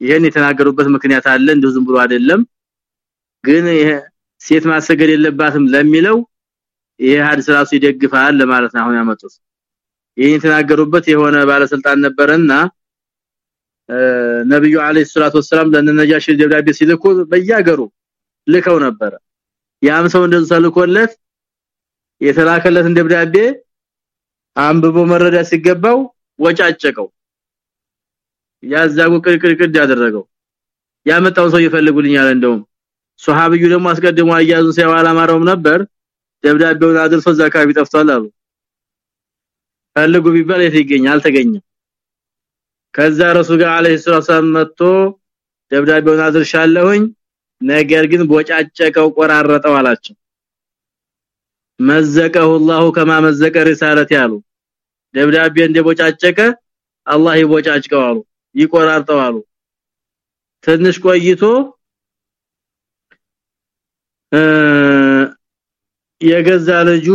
ይሄን የተናገሩበት ምክንያት አለ። እንደው ዝም ብሎ አይደለም። ግን ሴት ማሰገድ የለባትም ለሚለው ይሄ ሐዲስ ራሱ ይደግፋል ለማለት ነው አሁን ያመጡት። ይሄን የተናገሩበት የሆነ ባለስልጣን ነበርና ነብዩ አለይሂ ሰላቱ ወሰለም ለነጃሺ ደብዳቤ ሲልኩ በያገሩ ልከው ነበር ያም ሰው እንደዚህ ሰልኮለት የተላከለትን ደብዳቤ አንብቦ መረዳት ሲገባው ወጫጨቀው። ያዛጉ ቅርቅርቅድ ያደረገው። ያመጣውን ሰው ይፈልጉልኛል እንደውም ሱሐቢዩ ደግሞ አስቀድሞ አያዙን ሲያው አላማረውም ነበር። ደብዳቤውን አድርሶ ዘካቢ ጠፍቷል አሉ። ፈልጉ ቢባል የት ይገኛል? አልተገኘም ከዛ ረሱል ጋር አለይሂ ሰላም መጥቶ ደብዳቤውን አድርሻለሁኝ ነገር ግን ቦጫጨቀው ቆራረጠው አላቸው መዘቀሁ الله كما መዘቀ ሪሳለት ያሉ ደብዳቤ እንደቦጫጨቀ አላህ ይቦጫጭቀው አሉ ይቆራርጠው አሉ ትንሽ ቆይቶ የገዛ ልጁ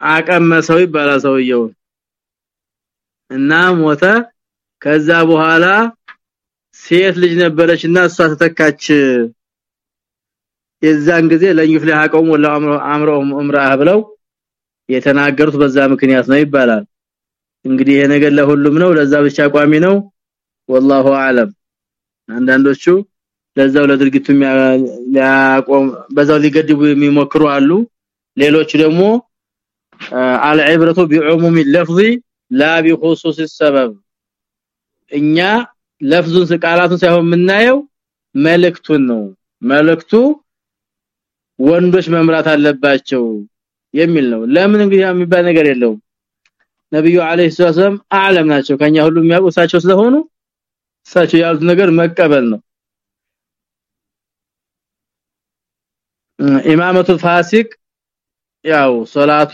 አቀመሰው ይባላል ሰውየው እና ሞተ ከዛ በኋላ ሴት ልጅ ነበረችና እሷ ተተካች የዛን ጊዜ ለይፍለ አቀውም ወላ አምረውም ኡምራህ ብለው የተናገሩት በዛ ምክንያት ነው ይባላል እንግዲህ ይሄ ነገር ለሁሉም ነው ለዛ ብቻ ቋሚ ነው والله اعلم አንዳንዶቹ ለዛው ለድርጊቱ ሊያቆም በዛው ሊገድቡ የሚሞክሩ አሉ ሌሎቹ ደግሞ አልዕብረቱ ቢዑሙም اللفظ لا بخصوص السبب እኛ ለፍዙን ቃላቱን ሳይሆን የምናየው መልእክቱን ነው መልእክቱ ወንዶች መምራት አለባቸው የሚል ነው ለምን እንግዲህ የሚባል ነገር የለውም ነብዩ አለይሂ ሰላም አለም ናቸው ከኛ ሁሉ የሚያውቁሳቸው ስለሆኑ እሳቸው ያሉት ነገር መቀበል ነው ኢማመቱ ፋሲቅ ያው ሶላቱ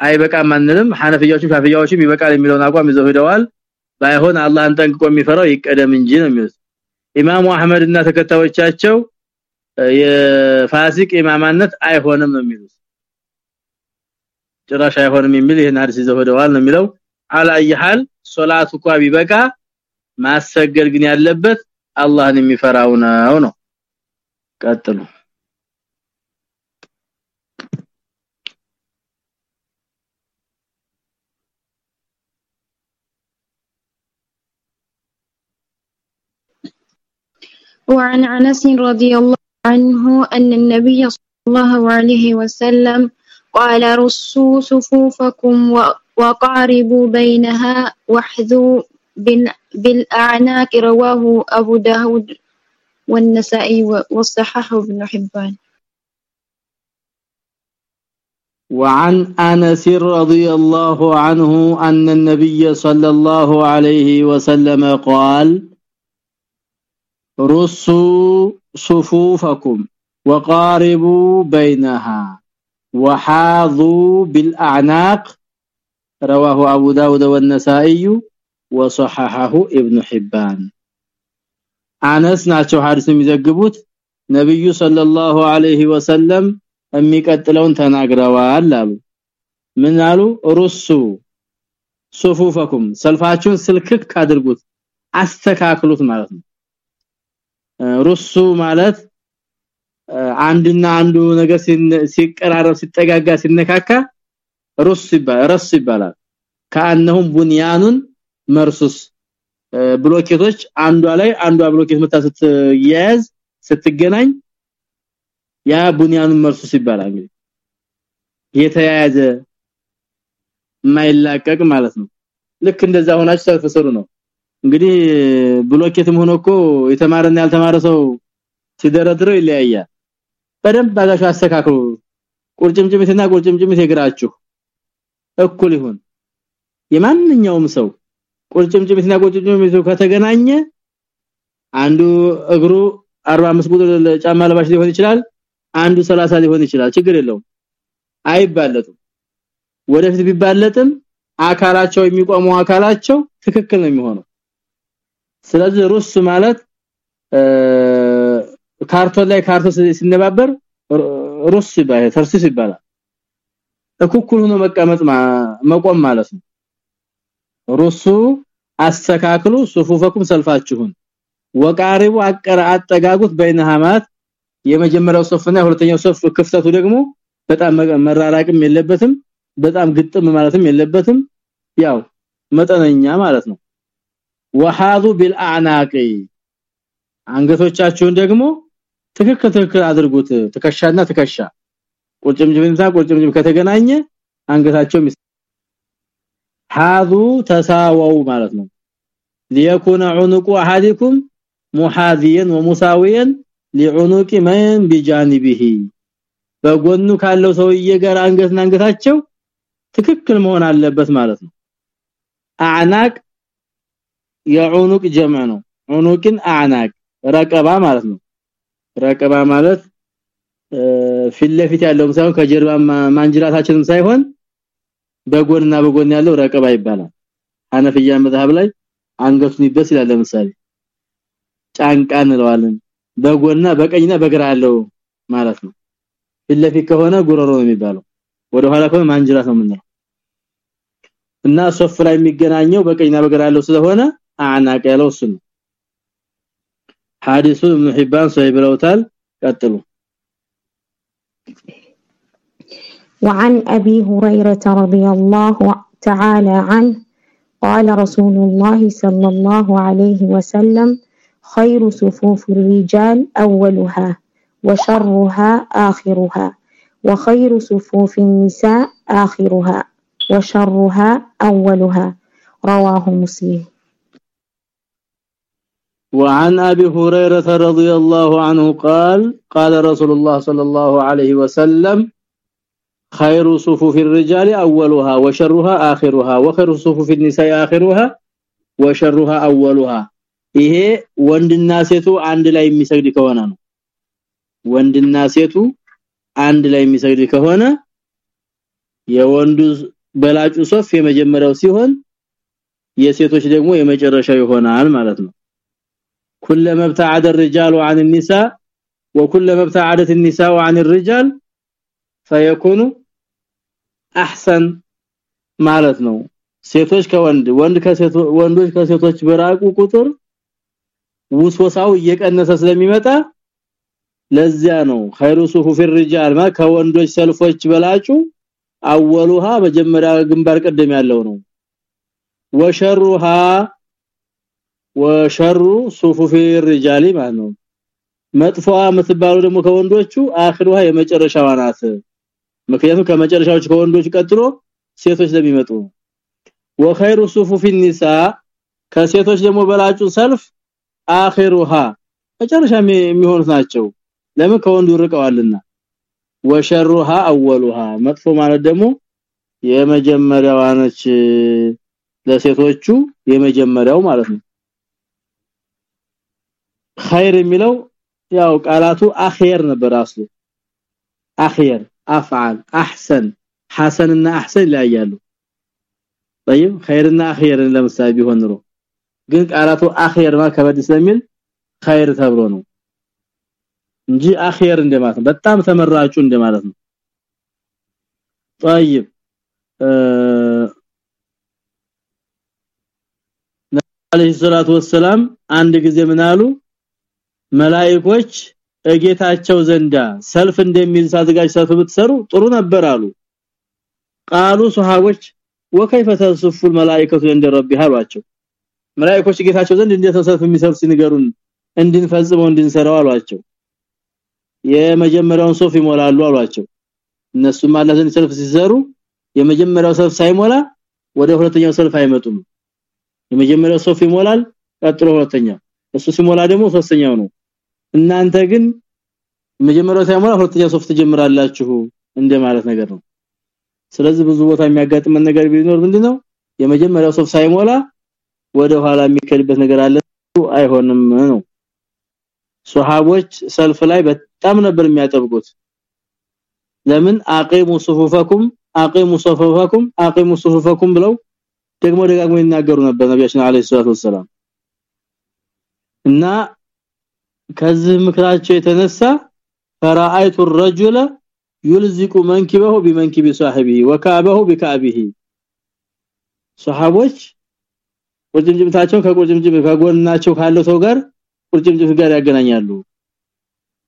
አይበቃም ማንንም ሐነፊያዎችም ሻፊያዎችም ይበቃል የሚለውን አቋም ይዘው ሄደዋል። ባይሆን አላህን ጠንቅቆ የሚፈራው ይቀደም እንጂ ነው የሚሉት። ኢማሙ አህመድ እና ተከታዮቻቸው የፋሲቅ ኢማማነት አይሆንም ነው የሚሉት። ጭራሽ አይሆንም የሚል ይሄን ሐዲስ ይዘው ሄደዋል ነው የሚለው። አላየሃል ሶላቱ እንኳን ቢበቃ ማሰገድ ግን ያለበት አላህን የሚፈራው ነው ነው። ቀጥሉ وعن أنس رضي الله عنه أن النبي صلى الله عليه وسلم قال رصوا صفوفكم وقاربوا بينها واحذوا بالأعناق رواه أبو داود والنسائي وصححه ابن حبان. وعن أنس رضي الله عنه أن النبي صلى الله عليه وسلم قال رصوا صفوفكم وقاربوا بينها وحاذوا بالاعناق رواه ابو داود والنسائي وصححه ابن حبان አነስ ናቸው ሐዲስ የሚዘግቡት ነብዩ ሰለላሁ ዐለይሂ ወሰለም የሚቀጥለውን ተናግረዋል አሉ ምን አሉ ሩሱ ሱፉፈኩም ሰልፋችሁን ስልክክ አድርጉት አስተካክሉት ማለት ነው ሩሱ ማለት አንድና አንዱ ነገር ሲቀራረብ ሲጠጋጋ ሲነካካ ሩስ ይባላል ረስ ይባላል። ከአንሁም ቡንያኑን መርሱስ። ብሎኬቶች አንዷ ላይ አንዷ ብሎኬት መታ ስትያያዝ ስትገናኝ ያ ቡንያኑን መርሱስ ይባላል እንግዲህ። የተያያዘ ማይላቀቅ ማለት ነው። ልክ እንደዛ ሆናችሁ ተፈሰሩ ነው እንግዲህ ብሎኬትም ሆኖ እኮ የተማረና ያልተማረ ሰው ሲደረድረው ይለያያል። በደንብ አጋሽ አስተካክሉ። ቁርጭምጭሚትና ቁርጭምጭሚት የግራችሁ እኩል ይሁን። የማንኛውም ሰው ቁርጭምጭሚትና ቁርጭምጭሚት ከተገናኘ አንዱ እግሩ 45 ቁጥር ጫማ ለባሽ ሊሆን ይችላል አንዱ 30 ሊሆን ይችላል። ችግር የለውም። አይባለጡም ወደፊት ቢባለጥም አካላቸው የሚቆመው አካላቸው ትክክል ነው የሚሆነው ስለዚህ ሩስ ማለት ካርቶን ላይ ካርቶን ሲነባበር ሩስ ይባላል ተርሲስ ይባላል። እኩኩል ሆኖ መቀመጥ መቆም ማለት ነው። ሩሱ አስተካክሉ ሱፉፈኩም ሰልፋችሁን። ወቃሪቡ አቀረ አጠጋጉት በይነሃማት የመጀመሪያው ሶፍና የሁለተኛው ሶፍ ክፍተቱ ደግሞ በጣም መራራቅም የለበትም በጣም ግጥም ማለትም የለበትም። ያው መጠነኛ ማለት ነው ወሃዱ ቢልአናቂ አንገቶቻችሁን ደግሞ ትክክል ትክክል አድርጉት ትከሻና ትከሻ ቁርጭምጭምታ ቁርጭምጭም ከተገናኘ አንገታቸው ሃዱ ተሳወው ማለት ነው ليكون عنق احدكم محاذيا ومساويا لعنق من بجانبه በጎኑ ካለው ሰውዬ ጋር አንገትና አንገታቸው ትክክል መሆን አለበት ማለት ነው አዕናቅ የዑኑቅ ጀምዕ ነው። ዑኑቅን አዕናቅ ረቀባ ማለት ነው። ረቀባ ማለት ፊት ለፊት ያለውም ሳይሆን ከጀርባ ማንጅራታችንም ሳይሆን በጎንና በጎን ያለው ረቀባ ይባላል። ሐነፊያ መዝሐብ ላይ አንገቱን ይበስ ይላል። ለምሳሌ ጫንቃ እንለዋለን። በጎንና በቀኝና በግራ ያለው ማለት ነው። ፊት ለፊት ከሆነ ጉሮሮ ነው የሚባለው። ወደ ኋላ ከሆነ ማንጅራት ነው የምንለው። እና ሶፍ ላይ የሚገናኘው በቀኝና በግራ ያለው ስለሆነ አናቅ ያለው እሱ ነው ሐዲሱ ኢብኑ ሒባን ሰሂህ ብለውታል ቀጥሉ وعن أبي هريرة رضي الله تعالى عنه قال رسول الله صلى الله عليه وسلم خير صفوف الرجال أولها وشرها آخرها وخير صفوف النساء آخرها وشرها أولها رواه مسلم وعن ابي هريره رضي الله عنه قال قال رسول الله صلى الله عليه وسلم خير صفوف الرجال اولها وشرها اخرها وخير صفوف النساء اخرها وشرها اولها ይሄ ወንድና ሴቱ አንድ ላይ የሚሰግድ ከሆነ ነው ወንድና ሴቱ አንድ ላይ የሚሰግድ ከሆነ የወንዱ በላጩ ሶፍ የመጀመሪያው ሲሆን የሴቶች ደግሞ የመጨረሻው ይሆናል ማለት ነው كلما ابتعد الرجال عن النساء وكلما ابتعدت النساء عن الرجال فيكون احسن ማለት ነው ሴቶች ከወንድ ወንድ ከሴቶ ወንዶች ከሴቶች በራቁ ቁጥር ውስወሳው እየቀነሰ ስለሚመጣ ለዚያ ነው ኸይሩ ሱፉፍ الرجال ማ ከወንዶች ሰልፎች በላጩ አወሉሃ መጀመሪያ ግንባር ቀደም ያለው ነው ወሸሩሃ ወሸሩ ሱፉፍ الرجال ማለት ነው መጥፎዋ የምትባሉ ደግሞ ከወንዶቹ አኺሩሃ የመጨረሻዋ ናት ምክንያቱም ከመጨረሻዎች ከወንዶች ቀጥሎ ሴቶች ለሚመጡ ወኸይሩ ሱፉፍ النساء ከሴቶች ደግሞ በላጩ ሰልፍ አኺሩሃ መጨረሻ የሚሆኑት ናቸው ለምን ከወንዱ ርቀዋልና ወሸሩሃ አወሉሃ መጥፎ ማለት ደግሞ የመጀመሪያዋ ነች ለሴቶቹ የመጀመሪያው ማለት ነው ኸይር የሚለው ያው ቃላቱ አኺር ነበር አስሉ አኺር አፍዓል አህሰን ሐሰንና አህሰን ይለያያሉ طيب ኸይርና አኺርን ለምሳሌ ቢሆን ኑሮ ግን ቃላቱ አኺር ማ ከበድ ስለሚል ኸይር ተብሎ ነው እንጂ አኺር እንደማለት ነው በጣም ተመራጩ እንደማለት ነው طيب አለይሂ ሰላቱ ወሰለም አንድ ጊዜ ምን አሉ መላእክቶች እጌታቸው ዘንዳ ሰልፍ እንደሚይዝ አዘጋጅ ሰልፍ ብትሰሩ ጥሩ ነበር አሉ ቃሉ ሱሐቦች ወከይፈ ተስፉ الملائكه عند ربها አሏቸው መላእክቶች ጌታቸው ዘንድ እንዴት ሰልፍ የሚሰብስ ሲነገሩን እንድንፈጽመው እንድንሰራው አሏቸው የመጀመሪያውን ሶፍ ይሞላሉ አሏቸው እነሱም አላህ ዘንድ ሰልፍ ሲሰሩ የመጀመሪያው ሰልፍ ሳይሞላ ወደ ሁለተኛው ሰልፍ አይመጡም የመጀመሪያው ሶፍ ይሞላል ቀጥሎ ሁለተኛው እሱ ሲሞላ ደግሞ ሶስተኛው ነው እናንተ ግን መጀመሪያው ሳይሞላ ሁለተኛው صف ትጀምራላችሁ እንደማለት ነገር ነው። ስለዚህ ብዙ ቦታ የሚያጋጥመን ነገር ቢኖር ምንድነው? የመጀመሪያው صف ሳይሞላ ወደ ኋላ የሚከድበት ነገር አለ አይሆንም ነው። ሱሐቦች ሰልፍ ላይ በጣም ነበር የሚያጠብቁት። ለምን? አቂሙ ሱፉፈኩም አቂሙ ሱፉፈኩም አቂሙ ሱፉፈኩም ብለው ደግሞ ደጋግሞ ይናገሩ ነበር ነብያችን አለይሂ ሰላቱ እና ከዚህ ምክራቸው የተነሳ ፈራአይቱ الرجل يلزق منكبه بمنكب صاحبه وكعبه بكعبه ሱሐቦች ቁርጭምጭሚታቸውን ከቁርጭምጭም ከጎናቸው ካለው ሰው ጋር ቁርጭምጭም ጋር ያገናኛሉ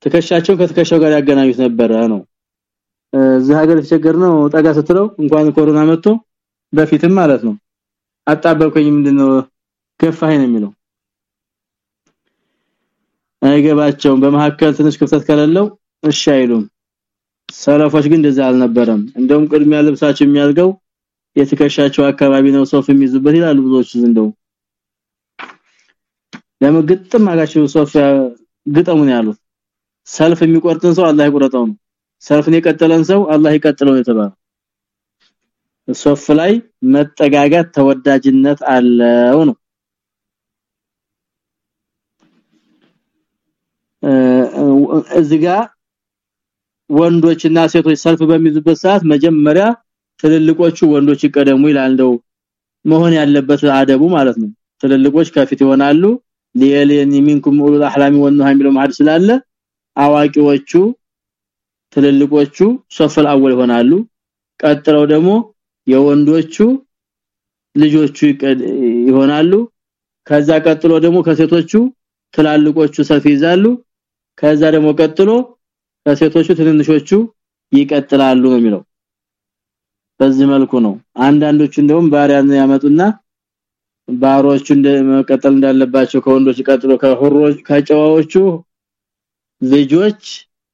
ትከሻቸውን ከትከሻው ጋር ያገናኙት ነበረ ነው እዚህ ሀገር የተቸገርነው ጠጋ ስትለው እንኳን ኮሮና መጥቶ በፊትም ማለት ነው አጣበቀኝ ምንድነው ከፋይ ነው የሚለው አይገባቸውም። በመሐከል ትንሽ ክፍተት ከሌለው እሺ አይሉም። ሰለፎች ግን እንደዛ አልነበረም። እንደውም ቅድሚያ ልብሳቸው የሚያልገው የትከሻቸው አካባቢ ነው صف የሚይዙበት ይላሉ ብዙዎች እንደው ለምግጥም አጋቸው صف ግጠሙን ያሉት? ሰልፍ የሚቆርጥን ሰው አላህ ይቆረጠው ነው። ሰልፍን የቀጠለን ሰው አላህ ይቀጥለው የተባለው። صف ላይ መጠጋጋት ተወዳጅነት አለው ነው እዚጋ ወንዶችና ሴቶች ሰልፍ በሚይዙበት ሰዓት መጀመሪያ ትልልቆቹ ወንዶች ይቀደሙ ይላል። መሆን ያለበት አደቡ ማለት ነው። ትልልቆች ከፊት ይሆናሉ። ሊየሊን ሚንኩም ኡሉል አህላሚ ወንሃ የሚለው ማድ ስላለ አዋቂዎቹ ትልልቆቹ ሶፈል አወል ይሆናሉ። ቀጥለው ደግሞ የወንዶቹ ልጆቹ ይሆናሉ። ከዛ ቀጥሎ ደግሞ ከሴቶቹ ትላልቆቹ ሰልፍ ይዛሉ ከዛ ደግሞ ቀጥሎ ከሴቶቹ ትንንሾቹ ይቀጥላሉ ነው የሚለው። በዚህ መልኩ ነው። አንዳንዶቹ እንደውም ባሪያን ያመጡና ባሮቹ እንደመቀጠል እንዳለባቸው ከወንዶች ቀጥሎ ከሁሮች ከጨዋዎቹ ልጆች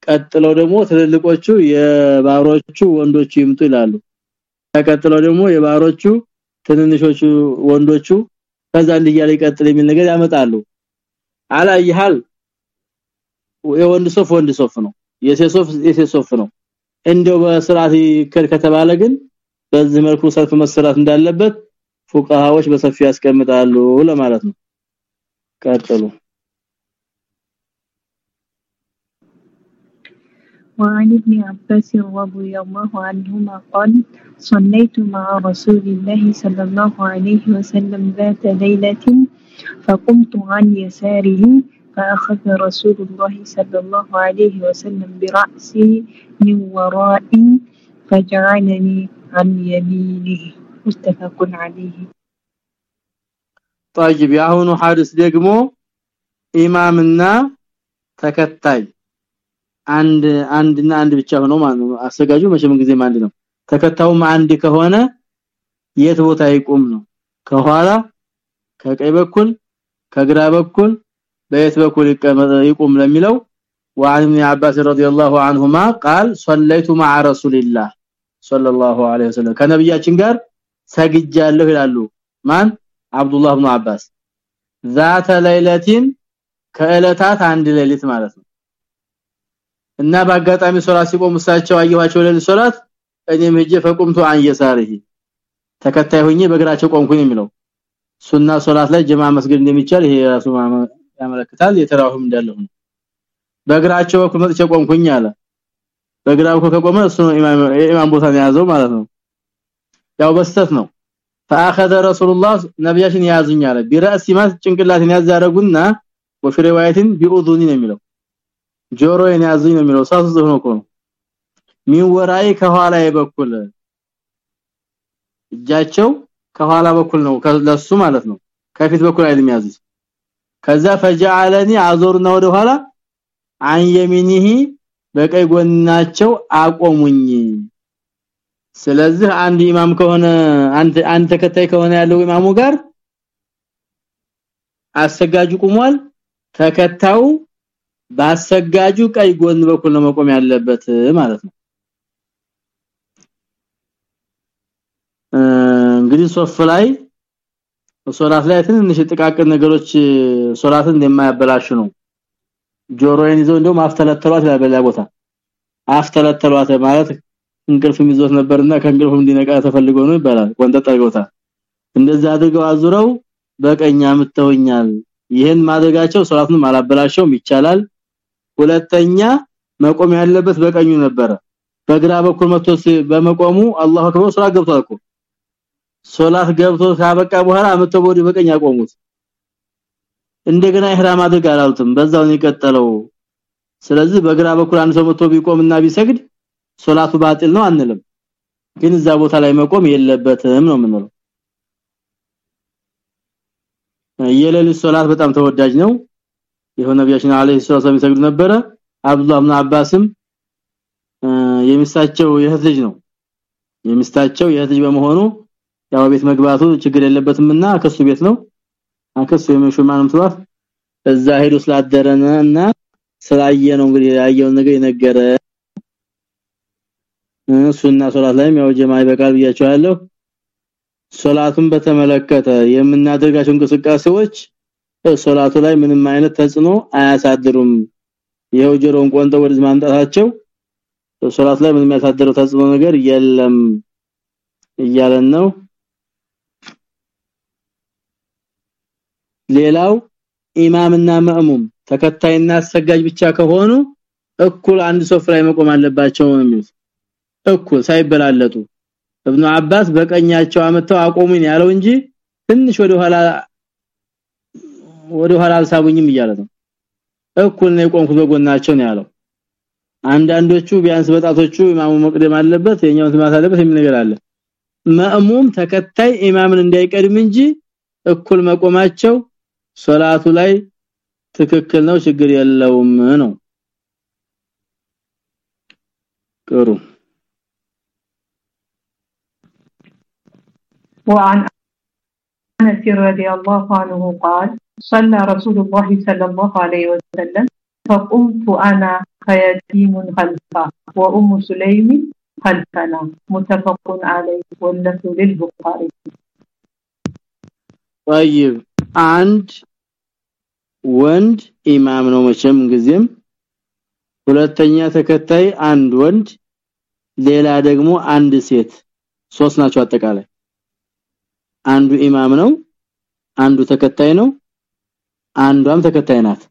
ቀጥለው ደግሞ ትልልቆቹ የባሮቹ ወንዶቹ ይምጡ ይላሉ። ተቀጥለው ደግሞ የባሮቹ ትንንሾቹ ወንዶቹ ከዛ እንዲያለ ይቀጥል የሚል ነገር ያመጣሉ። አላየሃል የወንድ ሶፍ ወንድ ሶፍ ነው የሴት ሶፍ የሴት ሶፍ ነው እንደው በስርዓት ይከል ከተባለ ግን በዚህ መልኩ ሰልፍ መሰራት እንዳለበት ፉቃሃዎች በሰፊ ያስቀምጣሉ ለማለት ነው ቀጥሉ وعن ابن عباس رضي الله عنهما قال صليت مع رسول الله صلى الله عليه وسلم ذات ليلة فقمت عن يساره فأخذ رسول الله صلى الله عليه وسلم برأسي من ورائي فجعلني عن يمينه متفق عليه طيب ያሁኑ ሐዲስ ደግሞ ኢማምና ተከታይ አንድ አንድና አንድ ብቻ ሆኖ ማለት ነው አሰጋጁ መቼም ጊዜም አንድ ነው ተከታውም አንድ ከሆነ የት ቦታ ይቆም ነው ከኋላ ከቀኝ በኩል ከግራ በኩል በየት በኩል ይቆም ለሚለው وعن ابن عباس رضي الله عنهما قال صليت مع رسول الله صلى الله عليه وسلم ከነብያችን ጋር ሰግጃለሁ ይላሉ ማን አብዱላህ ኢብኑ አባስ ذات ليله ከእለታት አንድ ሌሊት ማለት ነው እና በአጋጣሚ ሶላት ሲቆም እሳቸው አየኋቸው ለሊት ሶላት እኔም ሄጄ ፈቁምቱ አን የሳሪሂ ተከታይ ሆኜ በእግራቸው ቆምኩኝ የሚለው ሱና ሶላት ላይ ጀማ መስገድ እንደሚቻል ይሄ ራሱ ያመለክታል የተራሁም እንዳለው በእግራቸው በኩል መጥቼ ቆምኩኝ አለ በግራው ከቆመ እሱ ነው ኢማም ኢማም ቦታ ያዘው ማለት ነው ያው በስተት ነው فاخذ رسول الله ነብያችን ያዙኝ አለ ቢራስ ሲማት ጭንቅላትን ያዛረጉና ወፍሬ ዋይትን ቢኡዙኒ ነው የሚለው ጆሮዬን ያዙኝ ነው የሚለው ሳሱ ሆኖ እኮ ነው ሚወራይ ከኋላ በኩል እጃቸው ከኋላ በኩል ነው ለሱ ማለት ነው ከፊት በኩል አይደለም ያዙት ከዛ ፈጃአለኒ አዞርና ወደ ኋላ አን የሚኒሂ በቀይ ጎናቸው አቆሙኝ። ስለዚህ አንድ ኢማም ከሆነ አንድ አንድ ተከታይ ከሆነ ያለው ኢማሙ ጋር አሰጋጁ ቁሟል። ተከታው ባሰጋጁ ቀይ ጎን በኩል ነው መቆም ያለበት ማለት ነው። እንግዲህ ሶፍ ላይ ሶላት ላይ ትንሽ ጥቃቅን ነገሮች ሶላትን እንደማያበላሹ ነው። ጆሮዬን ይዞ እንደው ማፍተለተሏት በሌላ ቦታ። አፍተለተሏት ማለት እንቅልፍ ይዞት ነበርና ከእንቅልፉም እንዲነቃ ተፈልጎ ነው ይባላል። አድርገውታል። እንደዛ አድርገው አዙረው በቀኛ ምተውኛል ይሄን ማድረጋቸው ሶላቱን ማላበላሸውም ይቻላል። ሁለተኛ መቆም ያለበት በቀኙ ነበረ። በግራ በኩል መጥቶ በመቆሙ አላሁ አክበር ሶላት ገብቷል ሶላት ገብቶ ካበቃ በኋላ አመተው ወዲ በቀኝ አቆሙት። እንደገና ኢህራም አድርግ አላሉትም። በዛው የቀጠለው። ስለዚህ በግራ በኩል አንድ ሰው መጥቶ ቢቆምና ቢሰግድ ሶላቱ ባጢል ነው አንልም። ግን እዛ ቦታ ላይ መቆም የለበትም ነው የምንለው። የሌሊት ሶላት በጣም ተወዳጅ ነው። ይሄው ነብያችን አለይሂ ሰላም ይሰግዱ ነበረ። አብዱላህ ኢብኑ አባስም የሚስታቸው የእህት ልጅ ነው። የሚስታቸው የእህት ልጅ በመሆኑ ያው ቤት መግባቱ ችግር የለበትምና ከሱ ቤት ነው። አከሱ የመሹማንም ተዋፍ እዛ ሄዶ ስላደረና ስላየ ነው እንግዲህ ያየው ነገር የነገረ። ሱና ሶላት ላይም ያው ጀማ ይበቃል ብያቸዋለሁ ሶላቱን በተመለከተ የምናደርጋቸው እንቅስቃሴዎች ሶላቱ ላይ ምንም አይነት ተጽዕኖ አያሳድሩም። ይሄው ጆሮን ቆንጠው ወደ ማንጣታቸው ሶላት ላይ ምንም ያሳደረው ተጽዕኖ ነገር የለም እያለን ነው ሌላው ኢማምና ማእሙም ተከታይና አሰጋጅ ብቻ ከሆኑ እኩል አንድ ሶፍ ላይ መቆም አለባቸው ነው እኩል ሳይበላለጡ። ኢብኑ አባስ በቀኛቸው አመጣው አቆሙኝ ያለው እንጂ ትንሽ ወደ ኋላ ወደ ኋላ አልሳቡኝም እያለ ነው። እኩል ነው የቆምኩት በጎናቸው ነው ያለው። አንዳንዶቹ ቢያንስ በጣቶቹ ኢማሙ መቅደም አለበት የኛው ትማት አለበት የሚል ነገር አለ። ማእሙም ተከታይ ኢማምን እንዳይቀድም እንጂ እኩል መቆማቸው ሶላቱ ላይ ትክክል ነው ችግር የለውም ነው ጥሩ وعن انس رضي الله عنه قال صلى رسول الله صلى الله عليه وسلم فقمت انا خياتيم خلفه وام سليم خلفنا متفق عليه واللفظ للبخاري طيب عند ወንድ ኢማም ነው መቼም ጊዜም። ሁለተኛ ተከታይ አንድ ወንድ ሌላ ደግሞ አንድ ሴት። ሶስት ናቸው አጠቃላይ። አንዱ ኢማም ነው አንዱ ተከታይ ነው አንዷም ተከታይ ናት።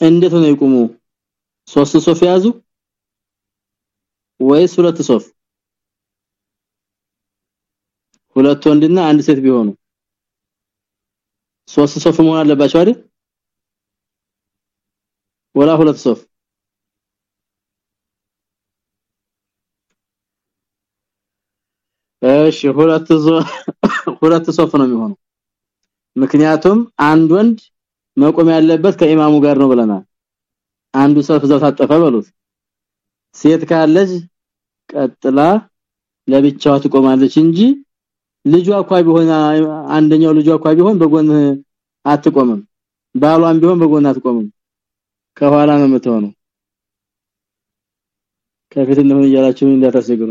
እንዴት ነው ይቁሙ? ሶስት صف ያዙ ወይስ ሁለት صف? ሁለት ወንድና አንድ ሴት ቢሆኑ ሶስት صف መሆን አለባቸው አይደል? ولا ሁለት صف። እሺ ሁለት ሁለት ሶፍ ነው የሚሆነው። ምክንያቱም አንድ ወንድ መቆም ያለበት ከኢማሙ ጋር ነው ብለናል። አንዱ ሶፍ ዘው ታጠፈ በሉት። ሴት ካለች ቀጥላ ለብቻዋ ትቆማለች እንጂ ልጇ እንኳን ቢሆን አንደኛው ልጇ እንኳን ቢሆን በጎን አትቆምም። ባሏን ቢሆን በጎን አትቆምም። ከኋላ ነው የምትሆነው። ከፊት ነው እያላችሁ እንዳታስቸግሩ።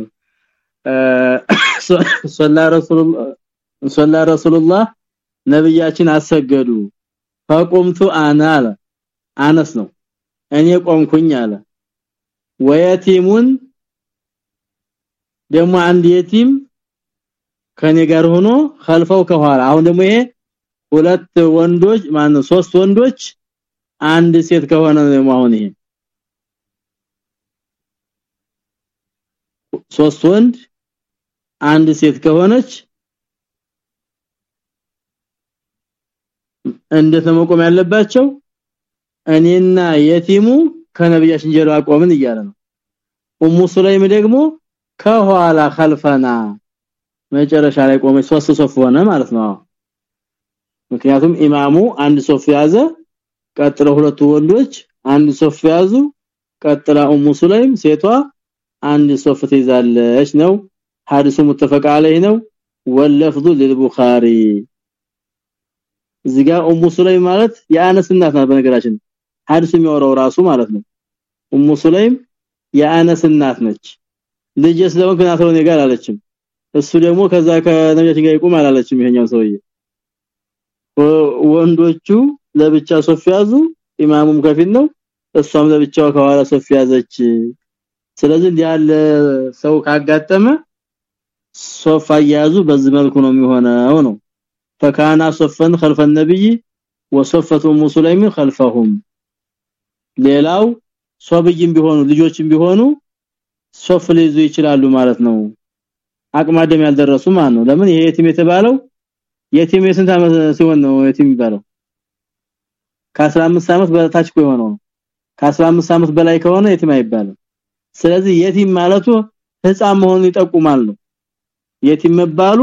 ሶላ ረሱላህ ሶላ ነብያችን አሰገዱ። ፈቆምቱ አና አለ። አነስ ነው። እኔ ቆምኩኝ አለ። ወየቲሙን ደግሞ አንድ የቲም ከኔ ጋር ሆኖ ኸልፈው ከኋላ። አሁን ደግሞ ይሄ ሁለት ወንዶች ማን ሶስት ወንዶች አንድ ሴት ከሆነ ነው አሁን ይሄ ሶስት ወንድ አንድ ሴት ከሆነች እንዴት ነው መቆም ያለባቸው? እኔና የቲሙ ከነብያችን ጀርባ ቆምን እያለ ነው። ኡሙ ሱለይም ደግሞ ከኋላ ኸልፈና መጨረሻ ላይ ቆመች ሶስት ሶፍ ሆነ ማለት ነው ምክንያቱም ኢማሙ አንድ ሶፍ ያዘ ቀጥለው ሁለቱ ወንዶች አንድ ሶፍ ያዙ ቀጥላ ኡሙ ሱለይም ሴቷ አንድ ሶፍ ትይዛለች ነው ሐዲሱ ሙተፈቅ عليه ነው ወለፍዙ ለልቡኻሪ እዚጋ ኡሙ ሱለይም ማለት የአነስ እናት ናት በነገራችን ሐዲሱ የሚያወራው ራሱ ማለት ነው ኡሙ ሱለይም የአነስ እናት ነች ልጅ ስለሆንክ ናትሮኔ ጋር አለችም እሱ ደግሞ ከዛ ከነብያችን ጋር ይቆም አላለችም ይሄኛው ሰውዬ ወንዶቹ ለብቻ ሶፍ ያዙ ኢማሙም ከፊት ነው እሷም ለብቻው ከኋላ ሶፍ ያዘች ስለዚህ ያለ ሰው ካጋጠመ ሶፍ አያዙ በዚህ መልኩ ነው የሚሆነው ነው فكان صفا خلف النبي وصفت ام سليم خلفهم ሌላው ሶብይም ቢሆኑ ልጆችም ቢሆኑ ሶፍ ሊይዙ ይችላሉ ማለት ነው አቅማደም ያልደረሱ ማለት ነው። ለምን? ይሄ የቲም የተባለው የቲም የስንት አመት ሲሆን ነው የቲም የሚባለው? ከ15 አመት በታች ከሆነ ከ15 አመት በላይ ከሆነ የቲም አይባልም። ስለዚህ የቲም ማለቱ ህፃን መሆኑን ይጠቁማል ነው። የቲም መባሉ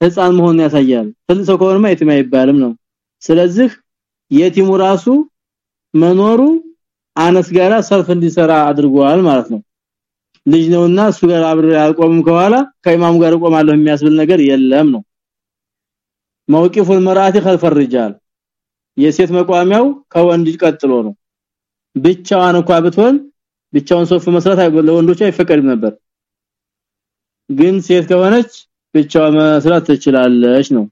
ህፃን መሆኑን ያሳያል። ትልቅ ሰው ከሆነማ የቲም አይባልም ነው። ስለዚህ የቲሙ ራሱ መኖሩ አነስ ጋራ ሰልፍ እንዲሰራ አድርጓል ማለት ነው ልጅ ነውና እሱ ጋር አብሬ አልቆምም ከኋላ ከኢማሙ ጋር ቆማለሁ የሚያስብል ነገር የለም ነው መውቂፉ المراه خلف الرجال የሴት መቋሚያው ከወንድ ቀጥሎ ነው ብቻዋን እንኳን ብትሆን ብቻውን ሶፍ መስራት ለወንዶች አይፈቀድም ነበር ግን ሴት ከሆነች ብቻዋ መስራት ትችላለች ነው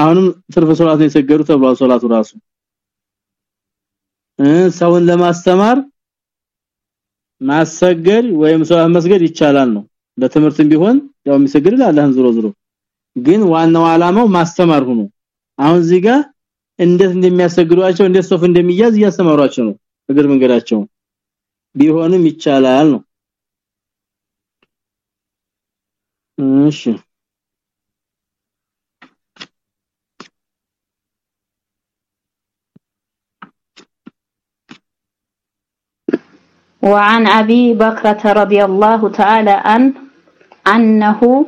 አሁንም ትርፍ ሶላት ነው የሰገዱ ተብሏል ሶላቱ ራሱ ሰውን ለማስተማር ማሰገድ ወይም ሶላት መስገድ ይቻላል ነው። ለትምህርትም ቢሆን ያው የሚሰግድ አላህን ዝሮ ዝሮ ግን ዋናው አላማው ማስተማር ሆኖ አሁን እዚህ ጋር እንዴት እንደሚያሰግዷቸው እንዴት ሶፍ እንደሚያዝ እያስተማሯቸው ነው እግር መንገዳቸው። ቢሆንም ይቻላል ነው። እሺ وعن أبي بكرة رضي الله تعالى عنه أنه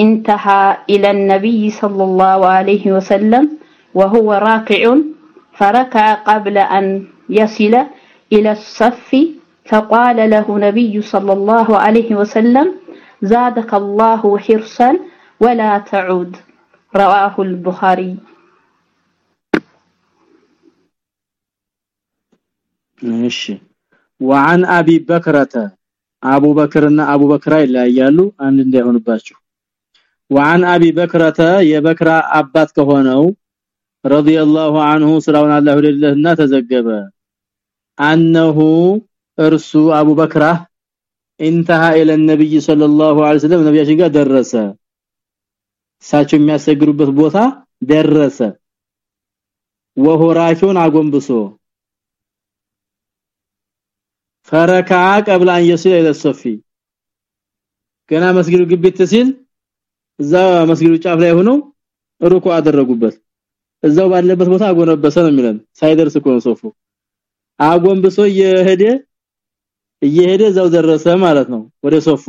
انتهى إلى النبي صلى الله عليه وسلم وهو راكع فركع قبل أن يصل إلى الصف فقال له نبي صلى الله عليه وسلم زادك الله حرصا ولا تعود. رواه البخاري. ماشي. وعن ابي بكرة ابو بكرنا ابو بكر ይለያያሉ አንድ እንዳይሆንባችሁ وعن ابي بكرة የበክራ አባት ከሆነው رضي الله عنه ስራውን አላህ ወደለህና ተዘገበ انه እርሱ አቡ በክራ انتهى الى النبي صلى الله عليه وسلم ነብያችን ጋር ደረሰ እሳቸው የሚያሰግሩበት ቦታ ደረሰ ወሆራቸውን አጎንብሶ ፈረካ ቀብላ አንየሲል ለሶፊ ገና መስጊዱ ግቢት ሲል እዛ መስጊዱ ጫፍ ላይ ሆኖ ሩኩ አደረጉበት። እዛው ባለበት ቦታ አጎነበሰ ነው የሚለን። ሳይደርስ እኮ ሶፉ አጎንብሶ እየሄደ እየሄደ እዛው ደረሰ ማለት ነው። ወደ ሶፉ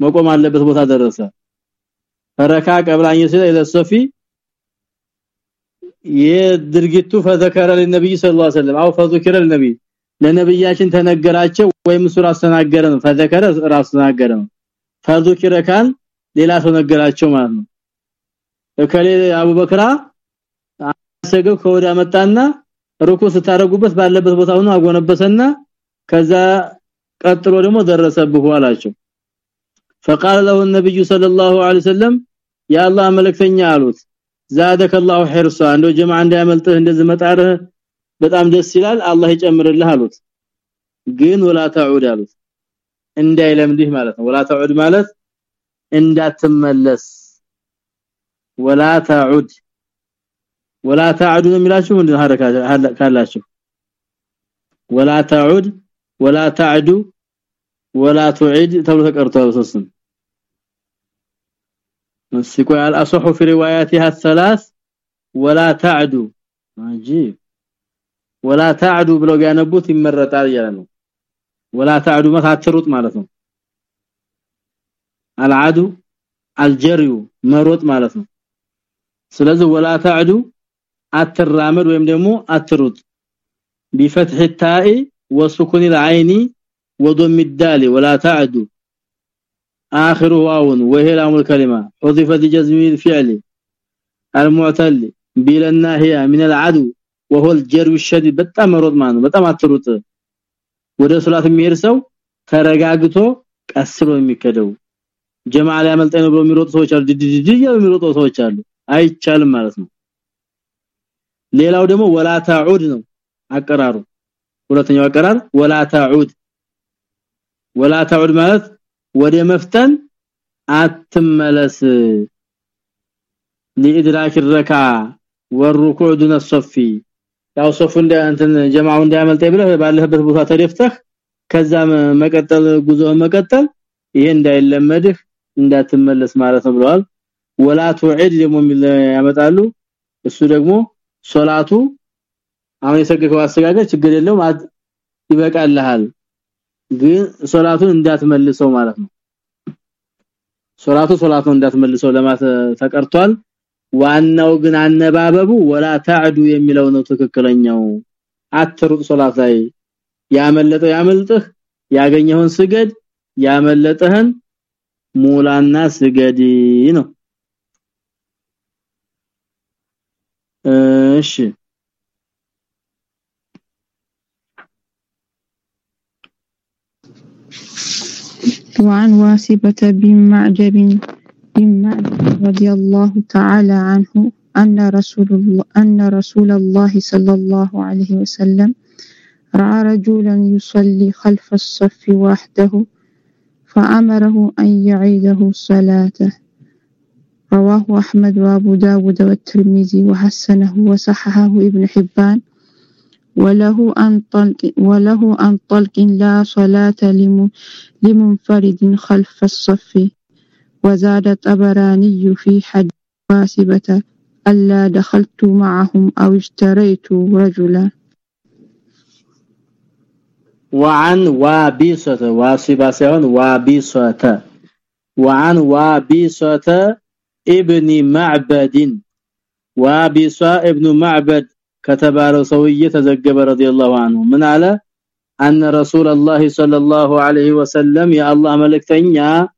መቆም አለበት ቦታ ደረሰ። ፈረካ ቀብላኝ ሲል ለሶፊ የድርጊቱ ፈዘከረ ለነብይ ሰለላሁ ዐለይሂ ወሰለም። አው ፈዘከረ ለነብይ ለነብያችን ተነገራቸው ወይም ሱራ አስተናገረ ነው ፈዘከረ ራስ ተናገረ ነው ፈዘከረ ካል ሌላ ሰው ነገራቸው ማለት ነው እከሌ አቡበክራ አሰገው ከወዳ መጣና ሩኩ ስታረጉበት ባለበት ቦታ ሆኖ አጎነበሰና ከዛ ቀጥሎ ደግሞ ደረሰብህ አላቸው فقال له النبي صلى الله عليه وسلم يا الله መለክተኛ አሉት زادك الله حرصا እንደ ጀማዓ እንዳያመልጥህ እንደዚህ መጣርህ በጣም ደስ ይላል አላህ ይጨምርልህ አሉት ግን ወላ ተዑድ አሉት እንዳይለምድህ ማለት ነው ወላ ተዑድ ማለት እንዳትመለስ ወላ ተዑድ ወላ ተዑድ ነው የሚላችሁ ምንድን ሐረካ ካላችሁ ወላ ተዑድ ወላ ተዕዱ ወላ ትዒድ ተብሎ ተቀርቷል ሶስቱም مسكوا على الاصح في رواياتها الثلاث ولا تعدوا عجيب ولا تعدوا ብለው ቢያነቡት ይመረጣል ያለ ነው ولا تعدوا ማታትሩት ማለት ነው العدو الجري መሮጥ ማለት ነው ስለዚህ ولا تعدوا አትራመድ ወይም ደግሞ አትሩጥ بفتح التاء وسكون العين وضم الدال ولا تعدوا اخر واو وهي لام الكلمه حذف لجزم الفعل المعتل بلا الناهيه من العدو وهو الجرو الشديد በጣም መሮጥ ማለት ነው በጣም አትሩጥ ወደ ሶላት የሚሄድ ሰው ተረጋግቶ ቀስሎ የሚከደው ጀማዓ ላይ አመልጠኝ ብሎ የሚሮጡ ሰዎች አሉ ድድድድ የሚሮጡ ሰዎች አሉ አይቻልም ማለት ነው ሌላው ደግሞ ወላ ተዑድ ነው አቀራሩ ሁለተኛው አቀራር ወላ ተዑድ ወላ ተዑድ ማለት ወደ መፍተን አትመለስ لادراك الركعه والركوع دون الصف ያው ሶፉ እንደ እንትን ጀማው እንዳያመልጠኝ ብለህ ባለህበት ቦታ ተደፍተህ ከዛ መቀጠል ጉዞ መቀጠል ይሄ እንዳይለመድህ እንዳትመለስ ማለት ነው ብለዋል። ወላ ተዑድ ደግሞ ያመጣሉ። እሱ ደግሞ ሶላቱ አሁን የሰገከው አስተጋገር ችግር የለውም ይበቃልሃል። ግን ሶላቱን እንዳትመልሰው ማለት ነው። ሶላቱ ሶላቱን እንዳትመልሰው ለማለት ተቀርቷል ዋናው ግን አነባበቡ ወላ ታዕዱ የሚለው ነው ትክክለኛው አትሩጥ ሶላት ላይ ያመለጠው ያመልጥህ ያገኘውን ስገድ ያመለጠህን ሙላና ስገድ ነው እሺ وعن واسبة بن معجب بن معجب رضي الله تعالى عنه أن رسول الله أن رسول الله صلى الله عليه وسلم رأى رجلا يصلي خلف الصف وحده فأمره أن يعيده صلاته. رواه أحمد وأبو داود والترمذي وحسنه وصححه ابن حبان. وله أن طلق وله أن طلق لا صلاة لمنفرد خلف الصف. وزاد الطبراني في حد واسبة ألا دخلت معهم أو اشتريت رجلا. وعن وابيسة واسبة وابيسة وعن وابيسة ابن معبد. وابيسة ابن معبد كتب على صوية تزجب رضي الله عنه. من على أن رسول الله صلى الله عليه وسلم يا الله ملكتنيا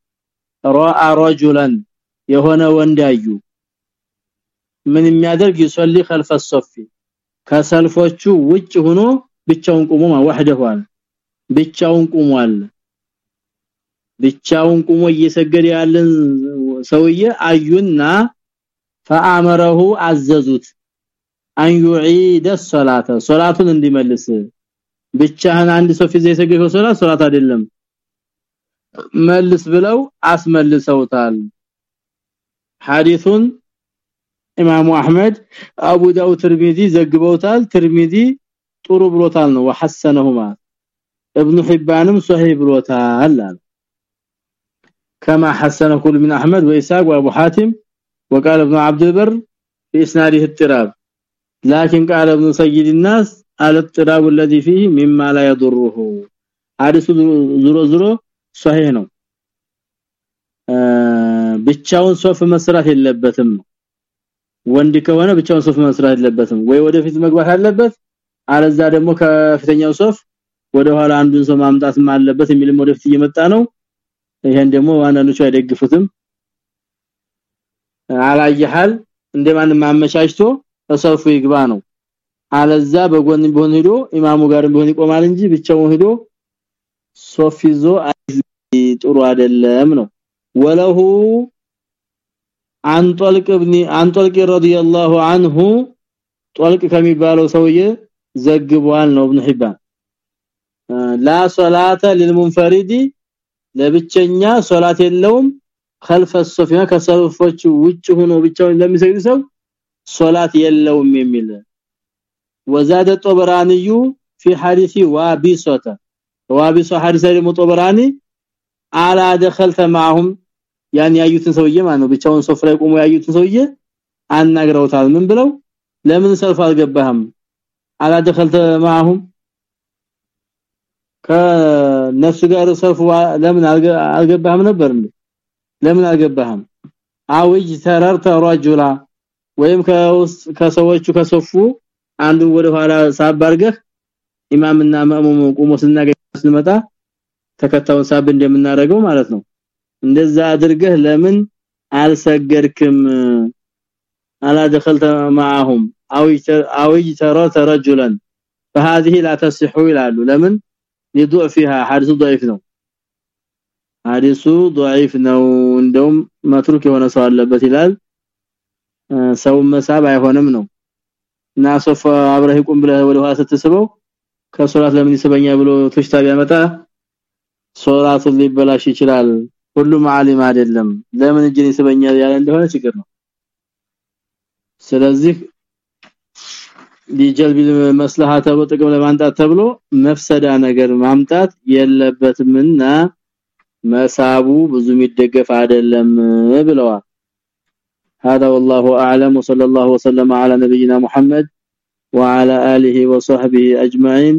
ራአ رجلا የሆነ ወንድ አዩ። ምን የሚያደርግ? ይصلي خلف الصف ከሰልፎቹ ውጭ ሆኖ ብቻውን ቆሞ ወህደው ብቻውን ቆሟል ብቻውን ቆሞ እየሰገደ ያለን ሰውዬ አዩና فአመረሁ አዘዙት። አን يعيد الصلاه ሶላቱን እንዲመልስ። ብቻህን አንድ ሰው ፊዝ የሰገደው ሶላት ሶላት አይደለም። መልስ ብለው አስመልሰውታል ሐዲሱን ኢማሙ አህመድ አቡ ዳውድ ትርሚዚ ዘግበውታል ትርሚዚ ጥሩ ብሎታል ነው ወሐሰነሁማ ابن حبانم صحيح ብሎታል كما حسنه كل من احمد واسحاق وابو حاتم وقال ابن عبد البر في اسناده اضطراب لكن قال ابن سيد الناس الاضطراب الذي فيه مما لا يضره حديث زرو زرو صحيح ነው። ብቻውን صف መስራት የለበትም። ወንድ ከሆነ ብቻውን صف መስራት የለበትም። ወይ ወደፊት መግባት አለበት አለዛ ደግሞ ከፊተኛው صف ወደ ኋላ አንዱን ሰው ማምጣት አለበት የሚልም ወደፊት እየመጣ ነው። ይሄን ደግሞ አንዳንዶቹ አይደግፉትም። አላየሃል እንደማንም ማመቻችቶ ተሰልፉ ይግባ ነው። አለዛ በጎን ቢሆን ሄዶ ኢማሙ ጋርም ቢሆን ይቆማል እንጂ ብቻውን ሄዶ ሶፍ ይዞ ጥሩ አይደለም ነው ወለሁ አን ጦልቅ ابن አን ጦልቅ رضي الله عنه ጦልቅ ከሚባለው ሰውዬ ዘግቧል ነው ابن حبان لا صلاه للمنفرد ለብቸኛ ሶላት የለውም خلف الصف ከሰልፎች ውጭ ሆኖ ብቻውን ለሚሰግድ ሰው ሶላት የለውም የሚል وزاد الطبراني في حديث وابيصه وابيصه حديث المطبراني على دخلت معهم ያን ያዩትን ሰውዬ ማለት ነው ብቻውን ሶፍ ላይ ቆሞ ያዩትን ሰውዬ አናግረውታል ምን ብለው ለምን ሰልፍ አልገባህም አላደኸልተ ማሁም ከነሱ ጋር ሰልፍ ለምን አልገባህም ነበር ለምን አልገባህም አውጅ ተረርተ ረጁላ ወይም ከሰዎቹ ከሰፉ አንዱ ወደ ኋላ ሳባርገህ ኢማምና ማሙሙ ቆሞ ስናገኝ ስንመጣ ተከታዩን ሳብ እንደምናደርገው ማለት ነው እንደዛ አድርገህ ለምን አልሰገድክም አላ دخلت معهم او او ترى رجلا فهذه لا تصح ይላሉ ለምን لضعفها حديث ضعيف ነው حديث ضعيف ነው እንደውም መትሩክ የሆነ ሰው አለበት ይላል ሰው መሳብ አይሆንም ነው እና ሶፍ አብረህ ቁም ብለህ ወደ ኋላ ስትስበው ከሶላት ለምን ይስበኛ ብሎ ተሽታ ቢያመጣ ሶላቱን ሊበላሽ ይችላል ሁሉም ዓሊም አይደለም ለምን እጅን ይስበኛል ያለ እንደሆነ ችግር ነው ስለዚህ ሊጀልብ መስለሃ ተብሎ ጥቅም ለማንጣት ተብሎ መፍሰዳ ነገር ማምጣት የለበትምና መሳቡ ብዙ የሚደገፍ አይደለም ብለዋል هذا والله اعلم وصلى الله وسلم على نبينا محمد وعلى اله وصحبه اجمعين